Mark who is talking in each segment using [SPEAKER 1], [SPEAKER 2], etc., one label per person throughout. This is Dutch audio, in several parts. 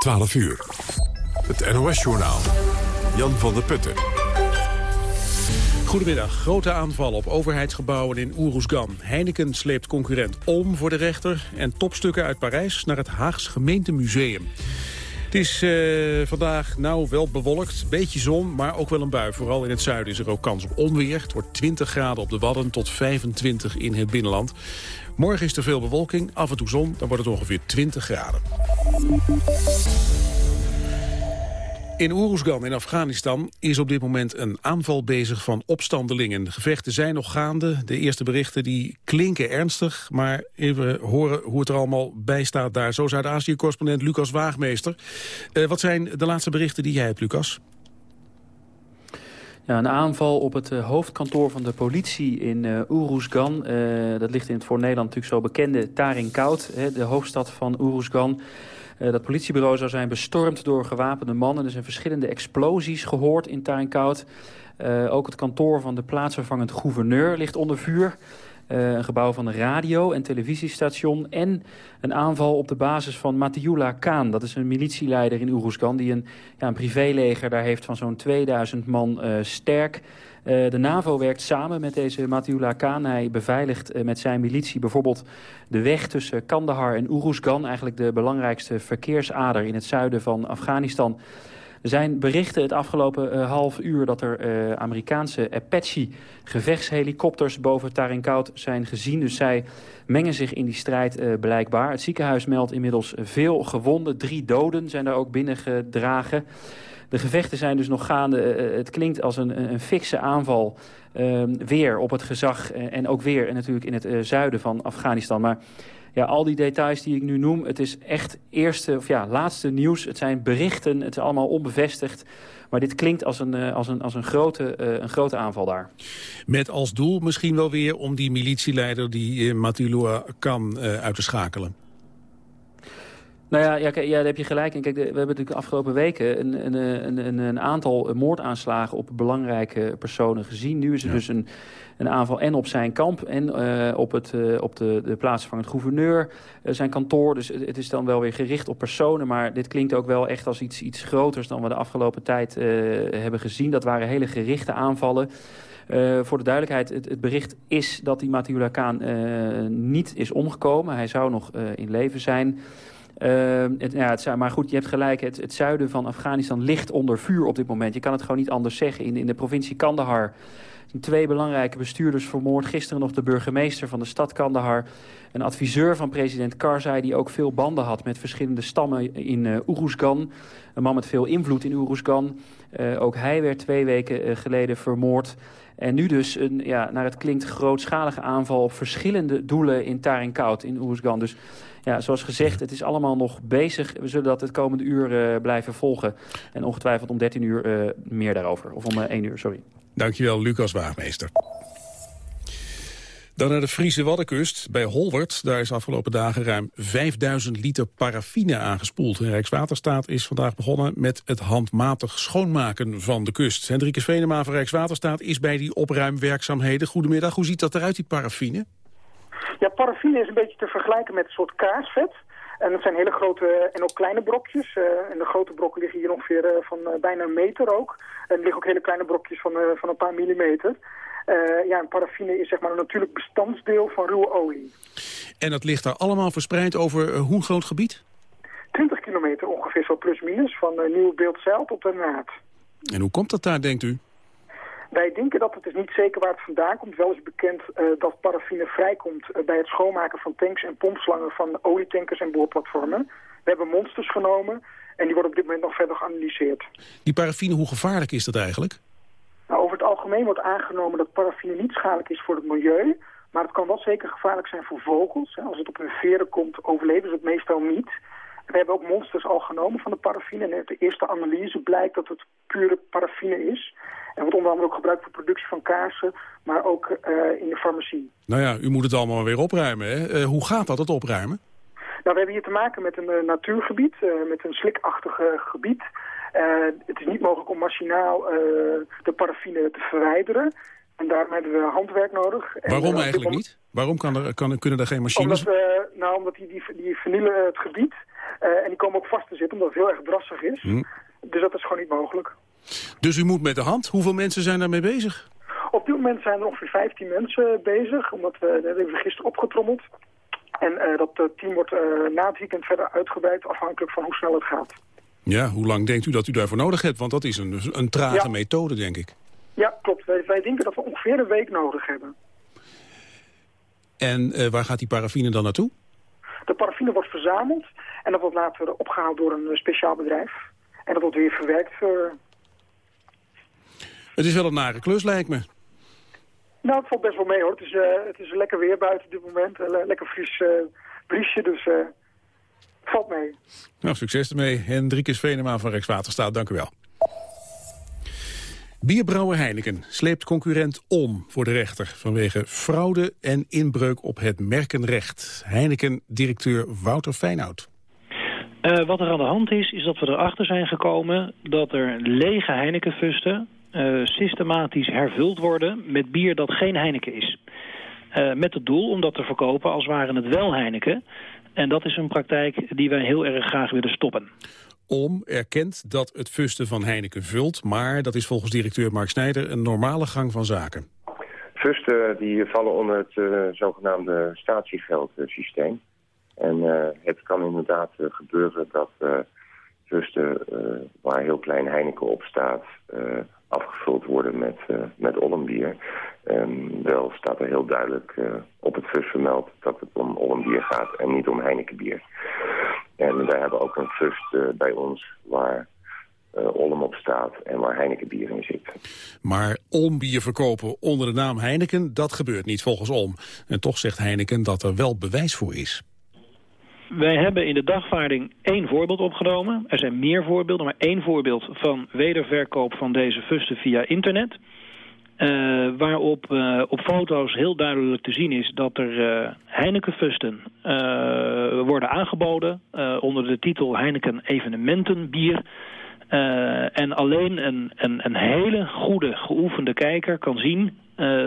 [SPEAKER 1] 12 uur. Het NOS-journaal. Jan van der Putten.
[SPEAKER 2] Goedemiddag. Grote aanval op overheidsgebouwen in Oeroesgan. Heineken sleept concurrent Om voor de rechter... en topstukken uit Parijs naar het Haags Gemeentemuseum. Het is uh, vandaag nou wel bewolkt, beetje zon, maar ook wel een bui. Vooral in het zuiden is er ook kans op onweer. Het wordt 20 graden op de Wadden tot 25 in het binnenland. Morgen is er veel bewolking, af en toe zon, dan wordt het ongeveer 20 graden. In Uruzgan in Afghanistan is op dit moment een aanval bezig van opstandelingen. De gevechten zijn nog gaande. De eerste berichten die klinken ernstig, maar even horen hoe het er allemaal bij staat daar. Zo Zuid-Azië-correspondent Lucas Waagmeester. Uh, wat zijn de laatste berichten die jij hebt, Lucas?
[SPEAKER 3] Ja, een aanval op het uh, hoofdkantoor van de politie in uh, Uruzgan. Uh, dat ligt in het voor Nederland natuurlijk zo bekende Tarinkout, de hoofdstad van Uruzgan. Dat politiebureau zou zijn bestormd door gewapende mannen. Er zijn verschillende explosies gehoord in Tarinkout. ook het kantoor van de plaatsvervangend gouverneur ligt onder vuur. Uh, een gebouw van een radio- en televisiestation... en een aanval op de basis van Matiula Khan. Dat is een militieleider in Uruzgan die een, ja, een privéleger daar heeft van zo'n 2000 man uh, sterk... Uh, de NAVO werkt samen met deze Matiula Khan. Hij beveiligt met zijn militie bijvoorbeeld de weg tussen Kandahar en Uruzgan. Eigenlijk de belangrijkste verkeersader in het zuiden van Afghanistan. Er zijn berichten het afgelopen uh, half uur dat er uh, Amerikaanse Apache-gevechtshelikopters boven Tarinkout zijn gezien. Dus zij mengen zich in die strijd uh, blijkbaar. Het ziekenhuis meldt inmiddels veel gewonden. Drie doden zijn daar ook binnengedragen. De gevechten zijn dus nog gaande. het klinkt als een, een fikse aanval ehm, weer op het gezag. en ook weer natuurlijk in het zuiden van Afghanistan. Maar ja, al die details die ik nu noem, het is echt eerste of ja, laatste nieuws. Het zijn berichten, het is allemaal onbevestigd. Maar dit klinkt als een, als een, als een, grote, uh, een grote aanval daar.
[SPEAKER 2] Met als doel misschien wel weer om die militieleider, die uh, Matilua kan uit te schakelen.
[SPEAKER 3] Nou ja, ja, ja, daar heb je gelijk in. Kijk, we hebben natuurlijk de afgelopen weken een, een, een, een, aantal moordaanslagen op belangrijke personen gezien. Nu is er ja. dus een, een aanval en op zijn kamp en uh, op, het, uh, op de, de plaats van het gouverneur, uh, zijn kantoor. Dus het is dan wel weer gericht op personen, maar dit klinkt ook wel echt als iets, iets groters dan we de afgelopen tijd hebben gezien. Dat waren hele gerichte aanvallen. Voor de duidelijkheid, het, bericht is dat die Matiula Khan uh, niet is omgekomen. Hij zou nog in leven zijn. Het, ja, het, maar goed, je hebt gelijk, het, het, zuiden van Afghanistan ligt onder vuur op dit moment. Je kan het gewoon niet anders zeggen. In, in de provincie Kandahar Twee belangrijke bestuurders vermoord. Gisteren nog de burgemeester van de stad Kandahar. Een adviseur van president Karzai die ook veel banden had met verschillende stammen in uh, Uruzgan. Een man met veel invloed in Uruzgan. Uh, ook hij werd twee weken uh, geleden vermoord. En nu dus een, ja, naar het klinkt, grootschalige aanval op verschillende doelen in Tarinkout, in Uruzgan. Dus ja, zoals gezegd, het is allemaal nog bezig. We zullen dat het komende uur uh, blijven volgen. En ongetwijfeld om 13 uur uh, meer daarover. Of om uh, 1 uur, sorry.
[SPEAKER 2] Dankjewel, Lucas Waagmeester. Dan naar de Friese Waddenkust. Bij Holwert, daar is afgelopen dagen ruim 5000 liter paraffine aangespoeld. Rijkswaterstaat is vandaag begonnen met het handmatig schoonmaken van de kust. Hendrikus Venema van Rijkswaterstaat is bij die opruimwerkzaamheden. Goedemiddag, hoe ziet dat eruit, die paraffine?
[SPEAKER 4] Ja, paraffine is een beetje te vergelijken met een soort kaarsvet. En dat zijn hele grote en ook kleine brokjes. Uh, en de grote brokken liggen hier ongeveer uh, van uh, bijna een meter ook. En er liggen ook hele kleine brokjes van, van een paar millimeter. ja, en paraffine is zeg maar een natuurlijk bestandsdeel van ruwe olie.
[SPEAKER 2] En dat ligt daar allemaal verspreid over hoe groot gebied?
[SPEAKER 4] 20 kilometer ongeveer zo plus minus, van Nieuw Beeldzeil tot de Naad.
[SPEAKER 2] En hoe komt dat daar, denkt u?
[SPEAKER 4] Wij denken dat het is niet zeker waar het vandaan komt. Wel is bekend uh, dat paraffine vrijkomt uh, bij het schoonmaken van tanks en pompslangen van olietankers en boorplatformen. We hebben monsters genomen en die worden op dit moment nog verder geanalyseerd.
[SPEAKER 2] Die paraffine, hoe gevaarlijk is dat eigenlijk?
[SPEAKER 4] Nou, over het algemeen wordt aangenomen dat paraffine niet schadelijk is voor het milieu. Maar het kan wel zeker gevaarlijk zijn voor vogels. Als het op hun veren komt, overleven ze het meestal niet. We hebben ook monsters al genomen van de paraffine. En uit de eerste analyse blijkt dat het pure paraffine is. En wordt onder andere ook gebruikt voor productie van kaarsen, maar ook uh, in de farmacie.
[SPEAKER 2] Nou ja, u moet het allemaal weer opruimen. Hè? Uh, hoe gaat dat, het opruimen?
[SPEAKER 4] Nou, we hebben hier te maken met een uh, natuurgebied, met een slikachtig gebied. het is niet mogelijk om machinaal de paraffine te verwijderen. En daarom hebben we handwerk nodig.
[SPEAKER 2] Waarom en, eigenlijk niet? Waarom kan er, kan, kunnen er geen machines?
[SPEAKER 4] Omdat, nou, omdat die, die, die vernielen het gebied. En die komen ook vast te zitten omdat het heel erg drassig is. Hm. Dus dat is gewoon niet mogelijk.
[SPEAKER 2] Dus u moet met de hand. Hoeveel mensen zijn daarmee bezig?
[SPEAKER 4] Op dit moment zijn er ongeveer 15 mensen bezig, omdat we, dat hebben we gisteren opgetrommeld. En uh, dat team wordt uh, na het weekend verder uitgebreid afhankelijk van hoe snel het gaat.
[SPEAKER 2] Ja, hoe lang denkt u dat u daarvoor nodig hebt? Want dat is een, een trage methode, denk ik.
[SPEAKER 4] Ja, klopt. Wij, wij, denken dat we ongeveer een week nodig hebben.
[SPEAKER 2] En uh, waar gaat die paraffine dan naartoe?
[SPEAKER 4] De paraffine wordt verzameld en dat wordt later opgehaald door een speciaal bedrijf. En dat wordt weer verwerkt. voor.
[SPEAKER 2] Het is wel een nare klus, lijkt me.
[SPEAKER 4] Nou, het valt best wel mee hoor. Het is, uh, het is lekker weer buiten op dit moment. Lekker fris uh, briesje, dus het valt mee.
[SPEAKER 2] Nou, succes ermee. Hendrikus Venema van Rijkswaterstaat, dank u wel. Bierbrouwer Heineken sleept concurrent om voor de rechter... vanwege fraude en inbreuk op het merkenrecht. Heineken-directeur Wouter Feyenoud.
[SPEAKER 5] Uh, wat er aan de hand is, is dat we erachter zijn gekomen... dat er lege Heinekenfusten uh, systematisch hervuld worden met bier dat geen Heineken is. Uh, met het doel om dat te verkopen als waren het wel Heineken. En dat is een praktijk die wij heel erg graag willen stoppen.
[SPEAKER 2] Om erkent dat het fusten van Heineken vult, maar dat is volgens directeur Mark Snijder een normale gang van zaken.
[SPEAKER 6] Fusten die vallen onder het uh, zogenaamde statiegeldsysteem. En uh, het kan inderdaad uh, gebeuren dat fusten waar heel klein Heineken op staat afgevuld worden met, met Ollenbier. Um, wel staat er heel duidelijk op het fus vermeld dat het om Ollenbier gaat en niet om Heinekenbier. En wij hebben ook een fust uh, bij ons waar Olm op staat en waar Heinekenbier in zit.
[SPEAKER 2] Maar Olmbier verkopen onder de naam Heineken, dat gebeurt niet volgens Olm. En toch zegt Heineken dat er wel bewijs voor is.
[SPEAKER 5] Wij hebben in de dagvaarding één voorbeeld opgenomen. Er zijn meer voorbeelden, maar één voorbeeld van wederverkoop van deze fusten via internet. Uh, waarop uh, op foto's heel duidelijk te zien is dat er uh, Heineken-fusten worden aangeboden onder de titel Heineken Evenementenbier. en alleen een, een, een, hele goede, geoefende kijker kan zien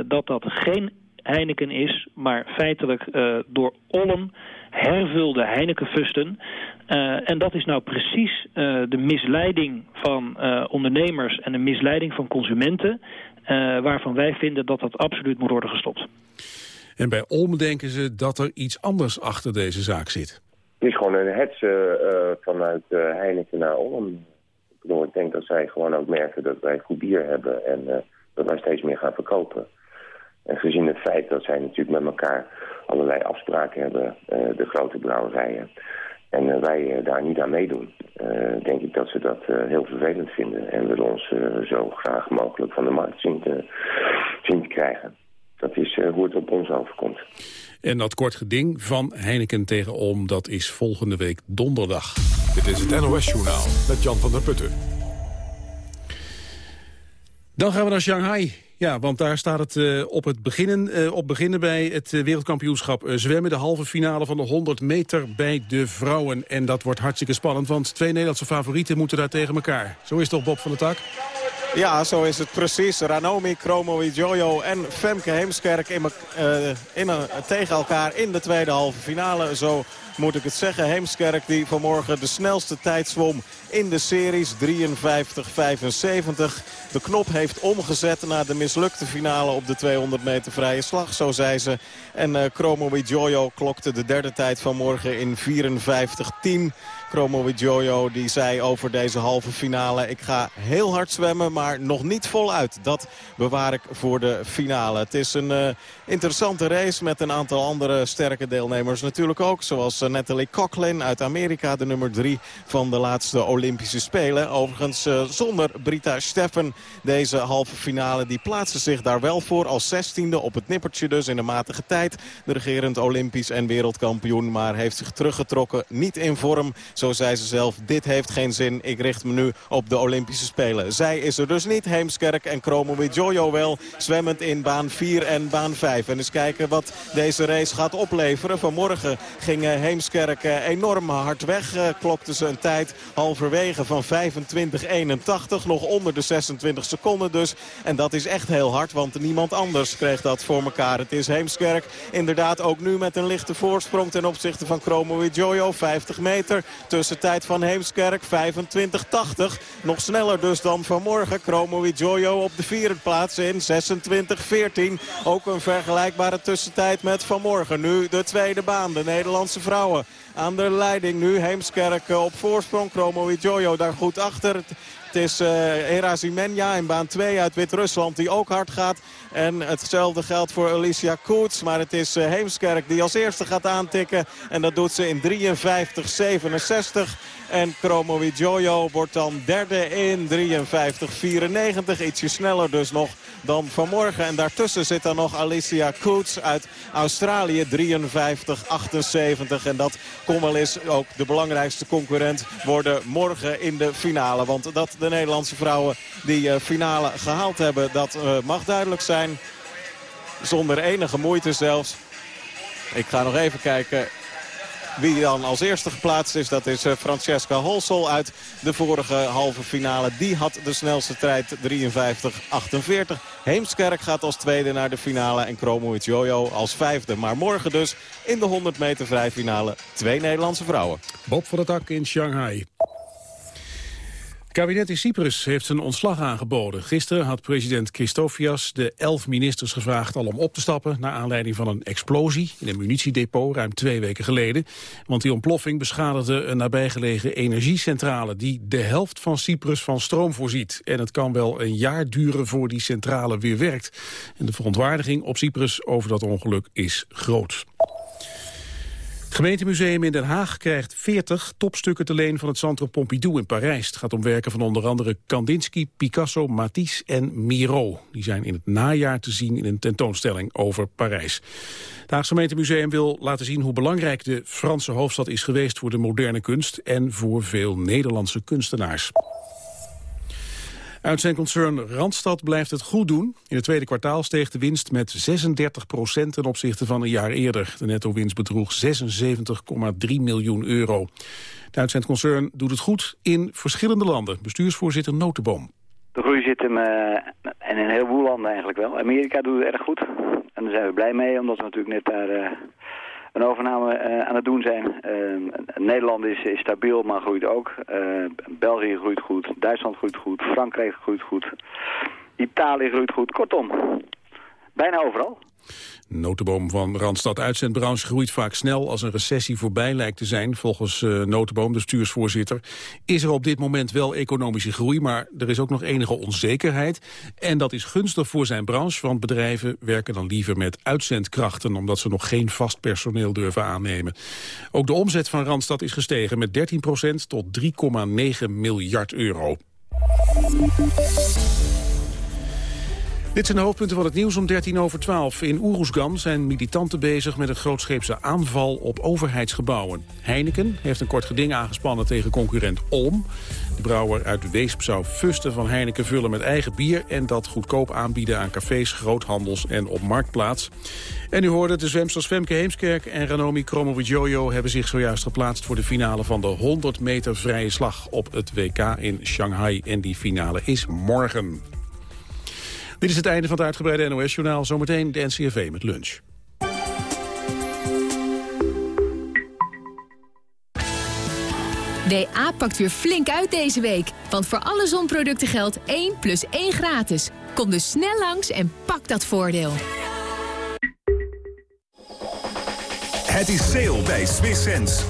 [SPEAKER 5] dat dat geen Heineken is, maar feitelijk door Olm hervulde Heinekenfusten. Uh, en dat is nou precies uh, de misleiding van uh, ondernemers en de misleiding van consumenten... waarvan wij vinden dat dat absoluut moet worden gestopt.
[SPEAKER 2] En bij Olm denken ze dat er iets anders achter deze zaak zit.
[SPEAKER 6] Het is gewoon een hetze vanuit Heineken naar Olm. Ik, bedoel, ik denk dat zij gewoon ook merken dat wij goed bier hebben... en dat wij steeds meer gaan verkopen. En gezien het feit dat zij natuurlijk met elkaar allerlei afspraken hebben, uh, de grote brouwerijen. En uh, wij uh, daar niet aan meedoen, denk ik dat ze dat heel vervelend vinden. En willen ons zo graag mogelijk van de markt zien te, zien te krijgen. Dat is hoe het op ons overkomt.
[SPEAKER 2] En dat kort geding van Heineken tegen Olm, dat is volgende week donderdag.
[SPEAKER 1] Dit is het NOS-journaal met Jan van der Putten.
[SPEAKER 2] Dan gaan we naar Shanghai. Ja, want daar staat het uh, op het beginnen, uh, op beginnen bij het uh, wereldkampioenschap zwemmen. De halve finale van de 100 meter bij de vrouwen. En dat wordt hartstikke spannend, want twee Nederlandse favorieten moeten daar tegen elkaar. Zo is toch, Bob van der Tak?
[SPEAKER 7] Ja, zo is het precies. Ranomi, Kromo, Jojo en Femke Heemskerk in, in tegen elkaar in de tweede halve finale. Zo moet ik het zeggen. Heemskerk die vanmorgen de snelste tijd zwom in de series. 53-75. De knop heeft omgezet na de mislukte finale op de 200 meter vrije slag. Zo zei ze. En uh, Chromo Jojo klokte de derde tijd vanmorgen in 54-10. Chromo Jojo die zei over deze halve finale... ik ga heel hard zwemmen, maar nog niet voluit. Dat bewaar ik voor de finale. Het is een uh, interessante race met een aantal andere sterke deelnemers natuurlijk ook. Zoals uh, Natalie Coughlin uit Amerika, de nummer drie van de laatste Olympische Spelen. Overigens uh, zonder Brita Steffen deze halve finale. Die plaatste zich daar wel voor als zestiende op het nippertje dus in de matige tijd. De regerend Olympisch en wereldkampioen, maar heeft zich teruggetrokken. Niet in vorm, zo zei ze zelf. Dit heeft geen zin, ik richt me nu op de Olympische Spelen. Zij is er dus niet, Heemskerk en Chromo Jojo wel. Zwemmend in baan 4 en baan 5. En eens kijken wat deze race gaat opleveren. Vanmorgen ging Heemskerk enorm hard weg. klokte ze een tijd halverwege van 25-81. Nog onder de 26 seconden dus. En dat is echt heel hard, want niemand anders kreeg dat voor elkaar. Het is Heemskerk inderdaad ook nu met een lichte voorsprong ten opzichte van Chromo Jojo. 50 meter. Tussentijd van Heemskerk 25-80. Nog sneller dus dan vanmorgen. Chromo Jojo op de vierde plaats in 26-14. Ook een vergelijkbare tussentijd met vanmorgen. Nu de tweede baan. De Nederlandse vrouwen aan de leiding nu. Heemskerk op voorsprong. Chromo Jojo daar goed achter. Het is uh, in baan 2 uit Wit-Rusland die ook hard gaat. En hetzelfde geldt voor Alicia Koets. Maar het is uh, Heemskerk die als eerste gaat aantikken. En dat doet ze in 53-67. En Jojo wordt dan derde in 53-94. Ietsje sneller dus nog dan vanmorgen. En daartussen zit dan nog Alicia Koets uit Australië 53-78. En dat kon wel eens ook de belangrijkste concurrent worden morgen in de finale. Want dat de Nederlandse vrouwen die eh, finale gehaald hebben, dat eh, mag duidelijk zijn. Zonder enige moeite zelfs. Ik ga nog even kijken wie dan als eerste geplaatst is, dat is eh, Francesca Holsel uit de vorige halve finale. Die had de snelste tijd 53-48. Heemskerk gaat als tweede naar de finale en Kromovic Jojo als vijfde. Maar morgen dus in de 100 meter vrijfinale twee Nederlandse vrouwen.
[SPEAKER 2] Bob van der Tak in Shanghai kabinet in Cyprus heeft zijn ontslag aangeboden. Gisteren had president Christofias de elf ministers gevraagd al om op te stappen... naar aanleiding van een explosie in een munitiedepot ruim twee weken geleden. Want die ontploffing beschadigde een nabijgelegen energiecentrale... die de helft van Cyprus van stroom voorziet. En het kan wel een jaar duren voor die centrale weer werkt. En de verontwaardiging op Cyprus over dat ongeluk is groot. Het gemeentemuseum in Den Haag krijgt 40 topstukken te leen van het Centre Pompidou in Parijs. Het gaat om werken van onder andere Kandinsky, Picasso, Matisse en Miro. Die zijn in het najaar te zien in een tentoonstelling over Parijs. Het Haagse gemeentemuseum wil laten zien hoe belangrijk de Franse hoofdstad is geweest voor de moderne kunst en voor veel Nederlandse kunstenaars. Uit concern Randstad blijft het goed doen. In het tweede kwartaal steeg de winst met 36 procent ten opzichte van een jaar eerder. De netto-winst bedroeg 76,3 miljoen euro. Het uitzendconcern doet het goed in verschillende landen. Bestuursvoorzitter Notenboom.
[SPEAKER 8] De groei zit hem uh, in een heleboel landen eigenlijk wel. Amerika doet het erg goed. En daar zijn we blij mee, omdat we natuurlijk net daar... Een overname uh, aan het doen zijn. Uh, Nederland is, stabiel, maar groeit ook. Uh, België groeit goed, Duitsland groeit goed, Frankrijk groeit goed. Italië groeit goed, kortom. Bijna overal.
[SPEAKER 2] Notenboom van Randstad Uitzendbranche groeit vaak snel als een recessie voorbij lijkt te zijn. Volgens uh, Notenboom, de stuursvoorzitter, is er op dit moment wel economische groei, maar er is ook nog enige onzekerheid. En dat is gunstig voor zijn branche, want bedrijven werken dan liever met uitzendkrachten, omdat ze nog geen vast personeel durven aannemen. Ook de omzet van Randstad is gestegen met 13% tot 3,9 miljard euro. Dit zijn de hoofdpunten van het nieuws om 13 over 12. In Oeroesgan zijn militanten bezig met een grootscheepse aanval op overheidsgebouwen. Heineken heeft een kort geding aangespannen tegen concurrent Olm. De brouwer uit Weesp zou fusten van Heineken vullen met eigen bier... en dat goedkoop aanbieden aan cafés, groothandels en op marktplaats. En u hoorde de zwemsters Femke Heemskerk en Ranomi Kromowidjojo... hebben zich zojuist geplaatst voor de finale van de 100 meter vrije slag op het WK in Shanghai. En die finale is morgen. Dit is het einde van het uitgebreide NOS-journaal. Zometeen de NCRV met lunch.
[SPEAKER 9] DA pakt weer flink uit deze week. Want voor alle zonproducten geldt 1 plus 1 gratis. Kom dus snel langs en pak dat voordeel.
[SPEAKER 10] Het is sale bij Swiss Sense.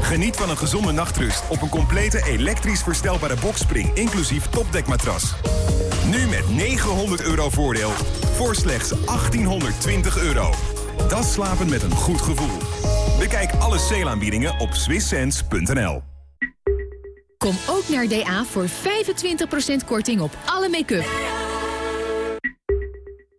[SPEAKER 10] Geniet van een gezonde nachtrust op een complete elektrisch verstelbare bokspring... inclusief topdekmatras. Nu met 900 euro voordeel voor slechts 1820 euro. Dat slapen met een goed gevoel. Bekijk alle sale op swisssense.nl.
[SPEAKER 9] Kom ook naar DA voor 25% korting op alle make-up.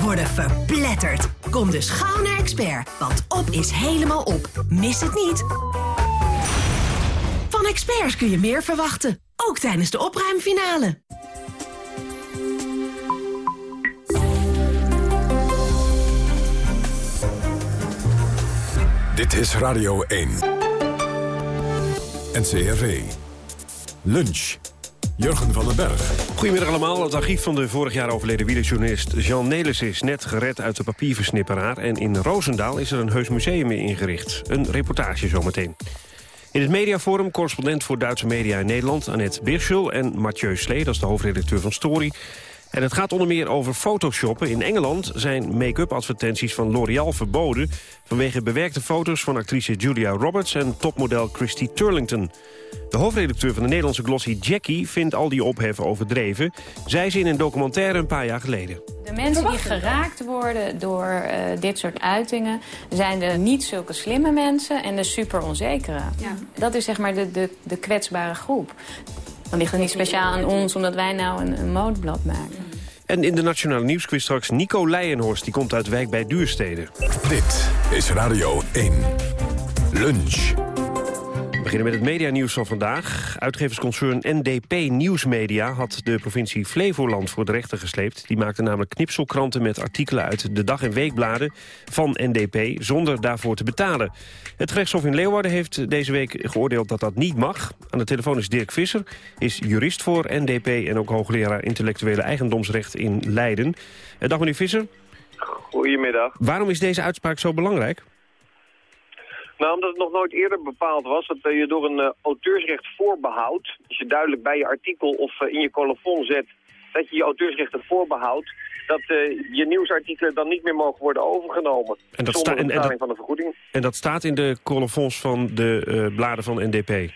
[SPEAKER 11] worden verpletterd. Kom dus gauw naar Expert, want op is helemaal op. Mis het niet. Van experts kun je meer verwachten, ook tijdens de opruimfinale.
[SPEAKER 1] Dit is Radio 1. NCRV. Lunch. Jurgen van den Berg.
[SPEAKER 12] Goedemiddag allemaal. Het archief van de vorig jaar overleden wielerjournalist Jean Nelis is net gered uit de papierversnipperaar. En in Roosendaal is er een heus museum ingericht. Een reportage zometeen. In het mediaforum correspondent voor Duitse media in Nederland... Annette Birschel en Mathieu Slee, dat is de hoofdredacteur van Story... En het gaat onder meer over photoshoppen. In Engeland zijn make-up advertenties van L'Oreal verboden... vanwege bewerkte foto's van actrice Julia Roberts en topmodel Christy Turlington. De hoofdredacteur van de Nederlandse glossy Jackie vindt al die opheffen overdreven. Zij ze in een documentaire een paar jaar geleden.
[SPEAKER 13] De mensen die geraakt worden door uh, dit soort uitingen... zijn de niet zulke slimme mensen en de super onzekere. Ja. Dat is zeg maar de, de, de kwetsbare groep. Dan ligt het niet speciaal aan ons omdat wij nou een, een modeblad maken.
[SPEAKER 12] En in de Nationale Nieuwsquiz straks Nico Leijenhorst. Die komt uit Wijk bij Duurstede.
[SPEAKER 1] Dit is Radio 1. Lunch.
[SPEAKER 12] Beginnen met het medianieuws van vandaag. Uitgeversconcern NDP Nieuwsmedia had de provincie Flevoland voor de rechter gesleept. Die maakte namelijk knipselkranten met artikelen uit de dag- en weekbladen van NDP zonder daarvoor te betalen. Het gerechtshof in Leeuwarden heeft deze week geoordeeld dat dat niet mag. Aan de telefoon is Dirk Visser, is jurist voor NDP en ook hoogleraar intellectuele eigendomsrecht in Leiden. Eh, dag meneer Visser.
[SPEAKER 14] Goedemiddag.
[SPEAKER 12] Waarom is deze uitspraak zo belangrijk?
[SPEAKER 14] Nou, omdat het nog nooit eerder bepaald was dat je door een uh, auteursrecht voorbehoud, als je duidelijk bij je artikel of uh, in je colofon zet dat je je auteursrechten voorbehoudt, dat uh, je nieuwsartikelen dan niet meer mogen worden overgenomen.
[SPEAKER 12] En dat
[SPEAKER 14] zonder
[SPEAKER 12] en,
[SPEAKER 14] betaling
[SPEAKER 12] en dat,
[SPEAKER 14] van de vergoeding.
[SPEAKER 12] En dat staat in de colofons van de bladen van NDP?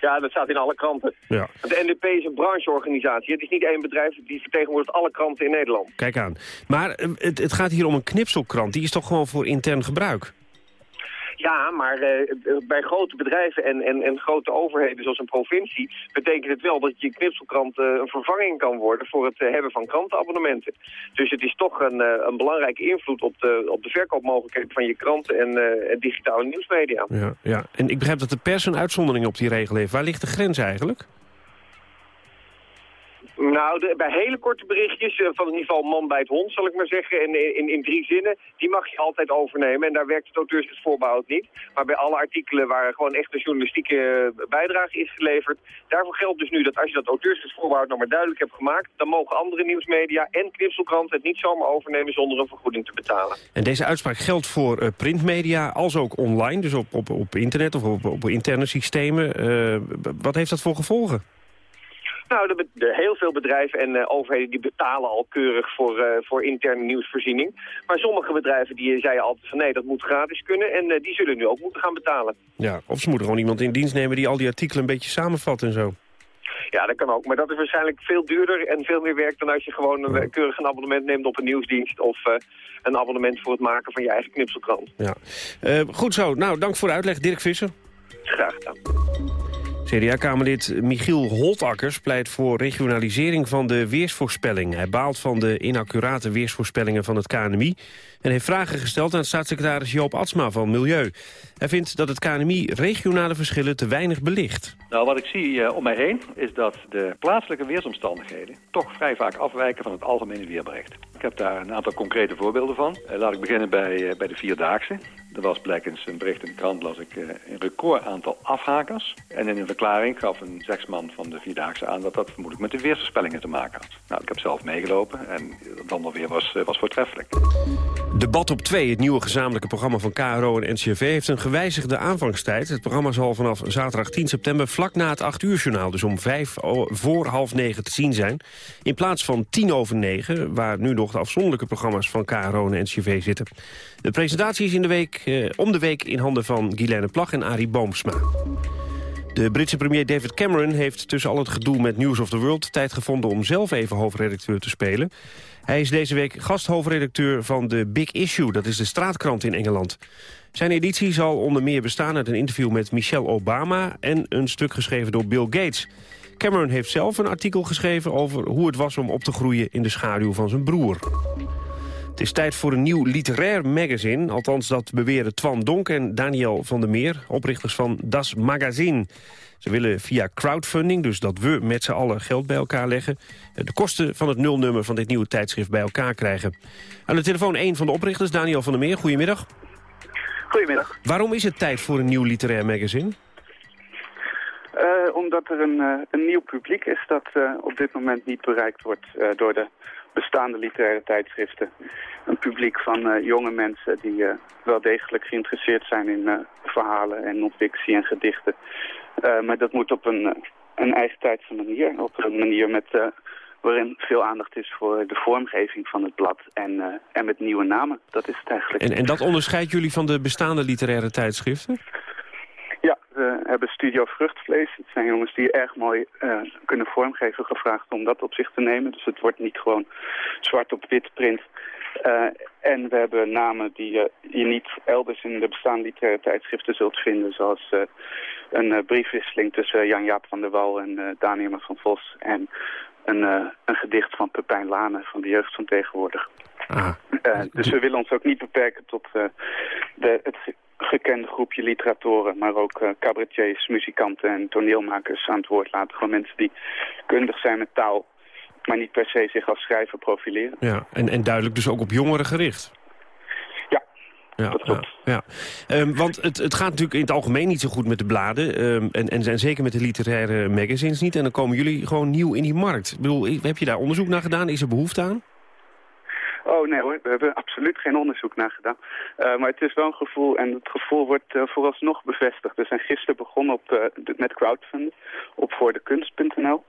[SPEAKER 14] Ja, dat staat in alle kranten.
[SPEAKER 12] Ja.
[SPEAKER 14] De NDP is een brancheorganisatie. Het is niet één bedrijf, die vertegenwoordigt alle kranten in Nederland.
[SPEAKER 12] Kijk aan. Maar het, het gaat hier om een knipselkrant. Die is toch gewoon voor intern gebruik?
[SPEAKER 14] Ja, maar uh, bij grote bedrijven en, en, en grote overheden zoals een provincie... betekent het wel dat je knipselkrant uh, een vervanging kan worden... voor het uh, hebben van krantenabonnementen. Dus het is toch een, een belangrijke invloed op de, op de verkoopmogelijkheden van je kranten en, en digitale nieuwsmedia.
[SPEAKER 12] Ja, ja, en ik begrijp dat de pers een uitzondering op die regel heeft. Waar ligt de grens eigenlijk?
[SPEAKER 14] Nou, bij hele korte berichtjes uh, van het niveau man bij het hond, zal ik maar zeggen, in, in, in drie zinnen, die mag je altijd overnemen. En daar werkt het auteursrechtsvoorbehoud niet. Maar bij alle artikelen waar gewoon echt een journalistieke uh, bijdrage is geleverd, daarvoor geldt dus nu dat als je dat auteursrechtsvoorbehoud nog maar duidelijk hebt gemaakt, dan mogen andere nieuwsmedia en knipselkranten het niet zomaar overnemen zonder een vergoeding te betalen.
[SPEAKER 12] En deze uitspraak geldt voor uh, printmedia als ook online, dus op, op, op internet of op, op interne systemen. wat heeft dat voor gevolgen?
[SPEAKER 14] Nou, de, de, heel veel bedrijven en uh, overheden die betalen al keurig voor, uh, voor interne nieuwsvoorziening. Maar sommige bedrijven die zeiden altijd van nee, dat moet gratis kunnen. En uh, die zullen nu ook moeten gaan betalen.
[SPEAKER 12] Ja, of ze moeten gewoon iemand in dienst nemen die al die artikelen een beetje samenvat en zo.
[SPEAKER 14] Ja, dat kan ook. Maar dat is waarschijnlijk veel duurder en veel meer werk dan als je gewoon een, keurig een abonnement neemt op een nieuwsdienst of een abonnement voor het maken van je eigen knipselkrant.
[SPEAKER 12] Ja. goed zo. Nou, dank voor de uitleg, Dirk Visser.
[SPEAKER 14] Graag gedaan.
[SPEAKER 12] CDA-kamerlid Michiel Holtakkers pleit voor regionalisering van de weersvoorspelling. Hij baalt van de inaccurate weersvoorspellingen van het KNMI... en heeft vragen gesteld aan staatssecretaris Joop Atsma van Milieu. Hij vindt dat het KNMI regionale verschillen te weinig belicht.
[SPEAKER 15] Nou, wat ik zie uh, om mij heen is dat de plaatselijke weersomstandigheden... toch vrij vaak afwijken van het algemene weerbericht. Ik heb daar een aantal concrete voorbeelden van. Uh, laat ik beginnen bij, uh, bij de Vierdaagse. Er was blijkens een bericht in de krant, las ik, een record aantal afhakers. En in een verklaring gaf een zegsman van de Vierdaagse aan... dat dat vermoedelijk met de weersvoorspellingen te maken had. Nou, ik heb zelf meegelopen en het weer was, was voortreffelijk.
[SPEAKER 12] Debat op 2, het nieuwe gezamenlijke programma van KRO en NCRV... heeft een gewijzigde aanvangstijd. Het programma zal vanaf zaterdag 10 september vlak na het 8 uur journaal... dus om vijf voor half negen te zien zijn. In plaats van tien over negen, waar nu nog de afzonderlijke programma's... van KRO en NCRV zitten. De presentatie is in de week, eh, om de week in handen van Guilaine Plag en Arie Boomsma. De Britse premier David Cameron heeft tussen al het gedoe met News of the World... tijd gevonden om zelf even hoofdredacteur te spelen. Hij is deze week gasthoofdredacteur van de Big Issue. Dat is de straatkrant in Engeland. Zijn editie zal onder meer bestaan uit een interview met Michelle Obama... en een stuk geschreven door Bill Gates. Cameron heeft zelf een artikel geschreven over hoe het was om op te groeien... in de schaduw van zijn broer. Het is tijd voor een nieuw literair magazine. Althans, dat beweren Twan Donk en Daniel van der Meer... oprichters van Das Magazine. Ze willen via crowdfunding, dus dat we met z'n allen geld bij elkaar leggen... de kosten van het nulnummer van dit nieuwe tijdschrift bij elkaar krijgen. Aan de telefoon één van de oprichters, Daniel van der Meer. Goedemiddag.
[SPEAKER 16] Goedemiddag.
[SPEAKER 12] Waarom is het tijd voor een nieuw literair magazine?
[SPEAKER 16] Uh, omdat er een, uh, een nieuw publiek is dat uh, op dit moment niet bereikt wordt door de bestaande literaire tijdschriften. Een publiek van jonge mensen die wel degelijk geïnteresseerd zijn in verhalen en non-fictie en gedichten. Maar dat moet op een, een eigen tijdse manier, op een manier met waarin veel aandacht is voor de vormgeving van het blad en, en met nieuwe namen. Dat is het eigenlijk.
[SPEAKER 12] En, en dat onderscheidt jullie van de bestaande literaire tijdschriften?
[SPEAKER 16] Ja, we hebben Studio Vruchtvlees. Het zijn jongens die erg mooi uh, kunnen vormgeven gevraagd om dat op zich te nemen. Dus het wordt niet gewoon zwart op wit print. Uh, en we hebben namen die je niet elders in de bestaande literaire tijdschriften zult vinden. Zoals een briefwisseling tussen Jan-Jaap van der Wal en Daniel van Vos. En een, een gedicht van Pepijn Lane van de jeugd van tegenwoordig. Ah. dus we willen ons ook niet beperken tot de, het gekend groepje literatoren, maar ook uh, cabaretiers, muzikanten en toneelmakers aan het woord laten. Gewoon mensen die kundig zijn met taal, maar niet per se zich als schrijver profileren.
[SPEAKER 12] Ja, en, en duidelijk dus ook op jongeren gericht.
[SPEAKER 16] Ja,
[SPEAKER 12] ja,
[SPEAKER 16] dat klopt.
[SPEAKER 12] Ja, ja. Um, want het, het gaat natuurlijk in het algemeen niet zo goed met de bladen. Um, en, en, en zeker met de literaire magazines niet. En dan komen jullie gewoon nieuw in die markt. Ik bedoel, heb je daar onderzoek naar gedaan? Is er behoefte aan?
[SPEAKER 16] Oh nee hoor, we hebben absoluut geen onderzoek naar gedaan. Uh, maar het is wel een gevoel en het gevoel wordt uh, vooralsnog bevestigd. We zijn gisteren begonnen op, uh, met crowdfunding op voordekunst.nl.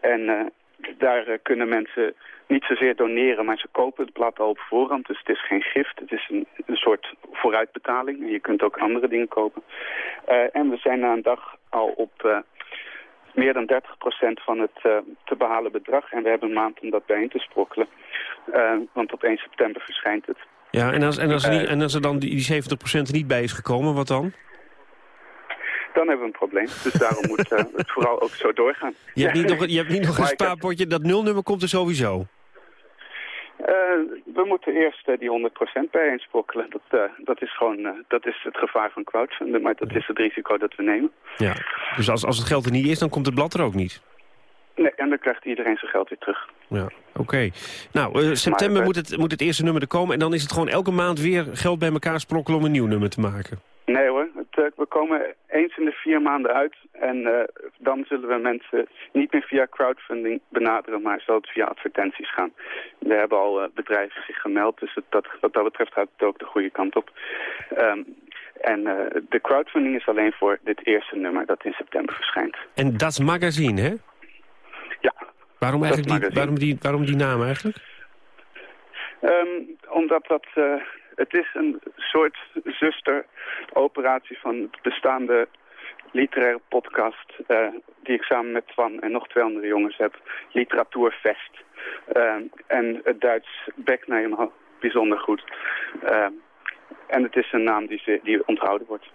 [SPEAKER 16] En daar kunnen mensen niet zozeer doneren, maar ze kopen het blad al op voorhand. Dus het is geen gift, het is een, een soort vooruitbetaling. En je kunt ook andere dingen kopen. en we zijn na een dag al op meer dan 30% van het uh, te behalen bedrag. En we hebben een maand om dat bijeen te sprokkelen. Want op 1 september verschijnt het.
[SPEAKER 12] Ja, en als, en als, er, niet, en als er dan die, die 70% niet bij is gekomen, wat dan?
[SPEAKER 16] Dan hebben we een probleem. Dus daarom moet uh, het vooral ook zo doorgaan.
[SPEAKER 12] Je hebt niet nog, je hebt niet nog een spaarpotje, dat nulnummer komt er sowieso.
[SPEAKER 16] Uh, we moeten eerst uh, die 100% bijeensprokkelen. Dat, uh, dat is gewoon dat is het gevaar van crowdfunding, maar dat is het risico dat we nemen.
[SPEAKER 12] Ja, dus als, als het geld er niet is, dan komt het blad er ook niet?
[SPEAKER 16] Nee, en dan krijgt iedereen zijn geld weer terug.
[SPEAKER 12] Ja, oké. Nou, september moet, het, moet het eerste nummer er komen en dan is het gewoon elke maand weer geld bij elkaar sprokkelen om een nieuw nummer te maken.
[SPEAKER 16] Het, we komen eens in de vier maanden uit en uh, dan zullen we mensen niet meer via crowdfunding benaderen, maar zal het via advertenties gaan. We hebben al uh, bedrijven zich gemeld, dus het, dat, wat dat betreft gaat het ook de goede kant op. Um, en uh, de crowdfunding is alleen voor dit eerste nummer dat in september verschijnt.
[SPEAKER 12] En dat magazine, hè?
[SPEAKER 16] Ja.
[SPEAKER 12] Waarom, eigenlijk die, waarom, die, waarom die naam eigenlijk?
[SPEAKER 16] Um, omdat dat het is een soort zusteroperatie van het bestaande literaire podcast... Uh, die ik samen met Twan en nog twee andere jongens heb. Literatuurfest. Uh, en het Duits helemaal bijzonder goed. Uh, en het is een naam die, die onthouden wordt.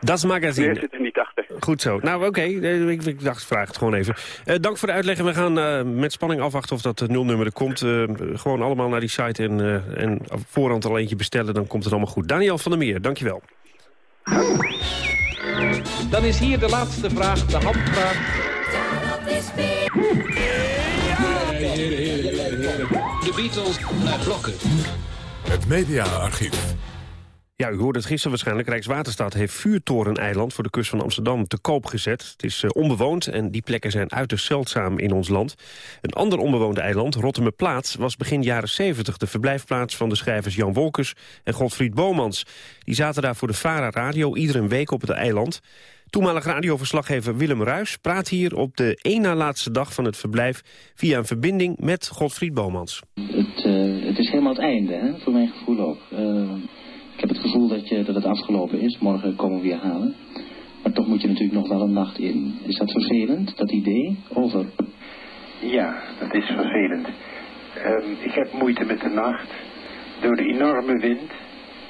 [SPEAKER 12] Dat magazine.
[SPEAKER 16] Meer zit er niet achter.
[SPEAKER 12] Goed zo. Nou, oké. Okay. Ik, ik, dacht, vraag het gewoon even. Uh, dank voor de uitleg. we gaan uh, met spanning afwachten of dat nulnummer er komt. Uh, gewoon allemaal naar die site en, en voorhand al eentje bestellen. Dan komt het allemaal goed. Daniel van der Meer, dankjewel.
[SPEAKER 17] Dan is hier de laatste vraag, de handvraag. De Beatles naar blokken.
[SPEAKER 1] Het mediaarchief.
[SPEAKER 12] Ja, u hoorde het gisteren waarschijnlijk. Rijkswaterstaat heeft Vuurtoreneiland voor de kust van Amsterdam te koop gezet. Het is uh, onbewoond en die plekken zijn uiterst zeldzaam in ons land. Een ander onbewoonde eiland, Plaats, was begin jaren 70 de verblijfplaats van de schrijvers Jan Wolkers en Godfried Bomans. Die zaten daar voor de VARA Radio iedere week op het eiland. Toenmalig radioverslaggever Willem Ruis praat hier op de één na laatste dag van het verblijf via een verbinding met Godfried Bomans.
[SPEAKER 18] Het, uh, het is helemaal het einde, hè? voor mijn gevoel ook. Uh... Ik heb het gevoel dat, je, dat het afgelopen is. Morgen komen we weer halen. Maar toch moet je natuurlijk nog wel een nacht in. Is dat vervelend, dat idee? Over.
[SPEAKER 19] Ja, dat is vervelend. Ehm, ik heb moeite met de nacht door de enorme wind.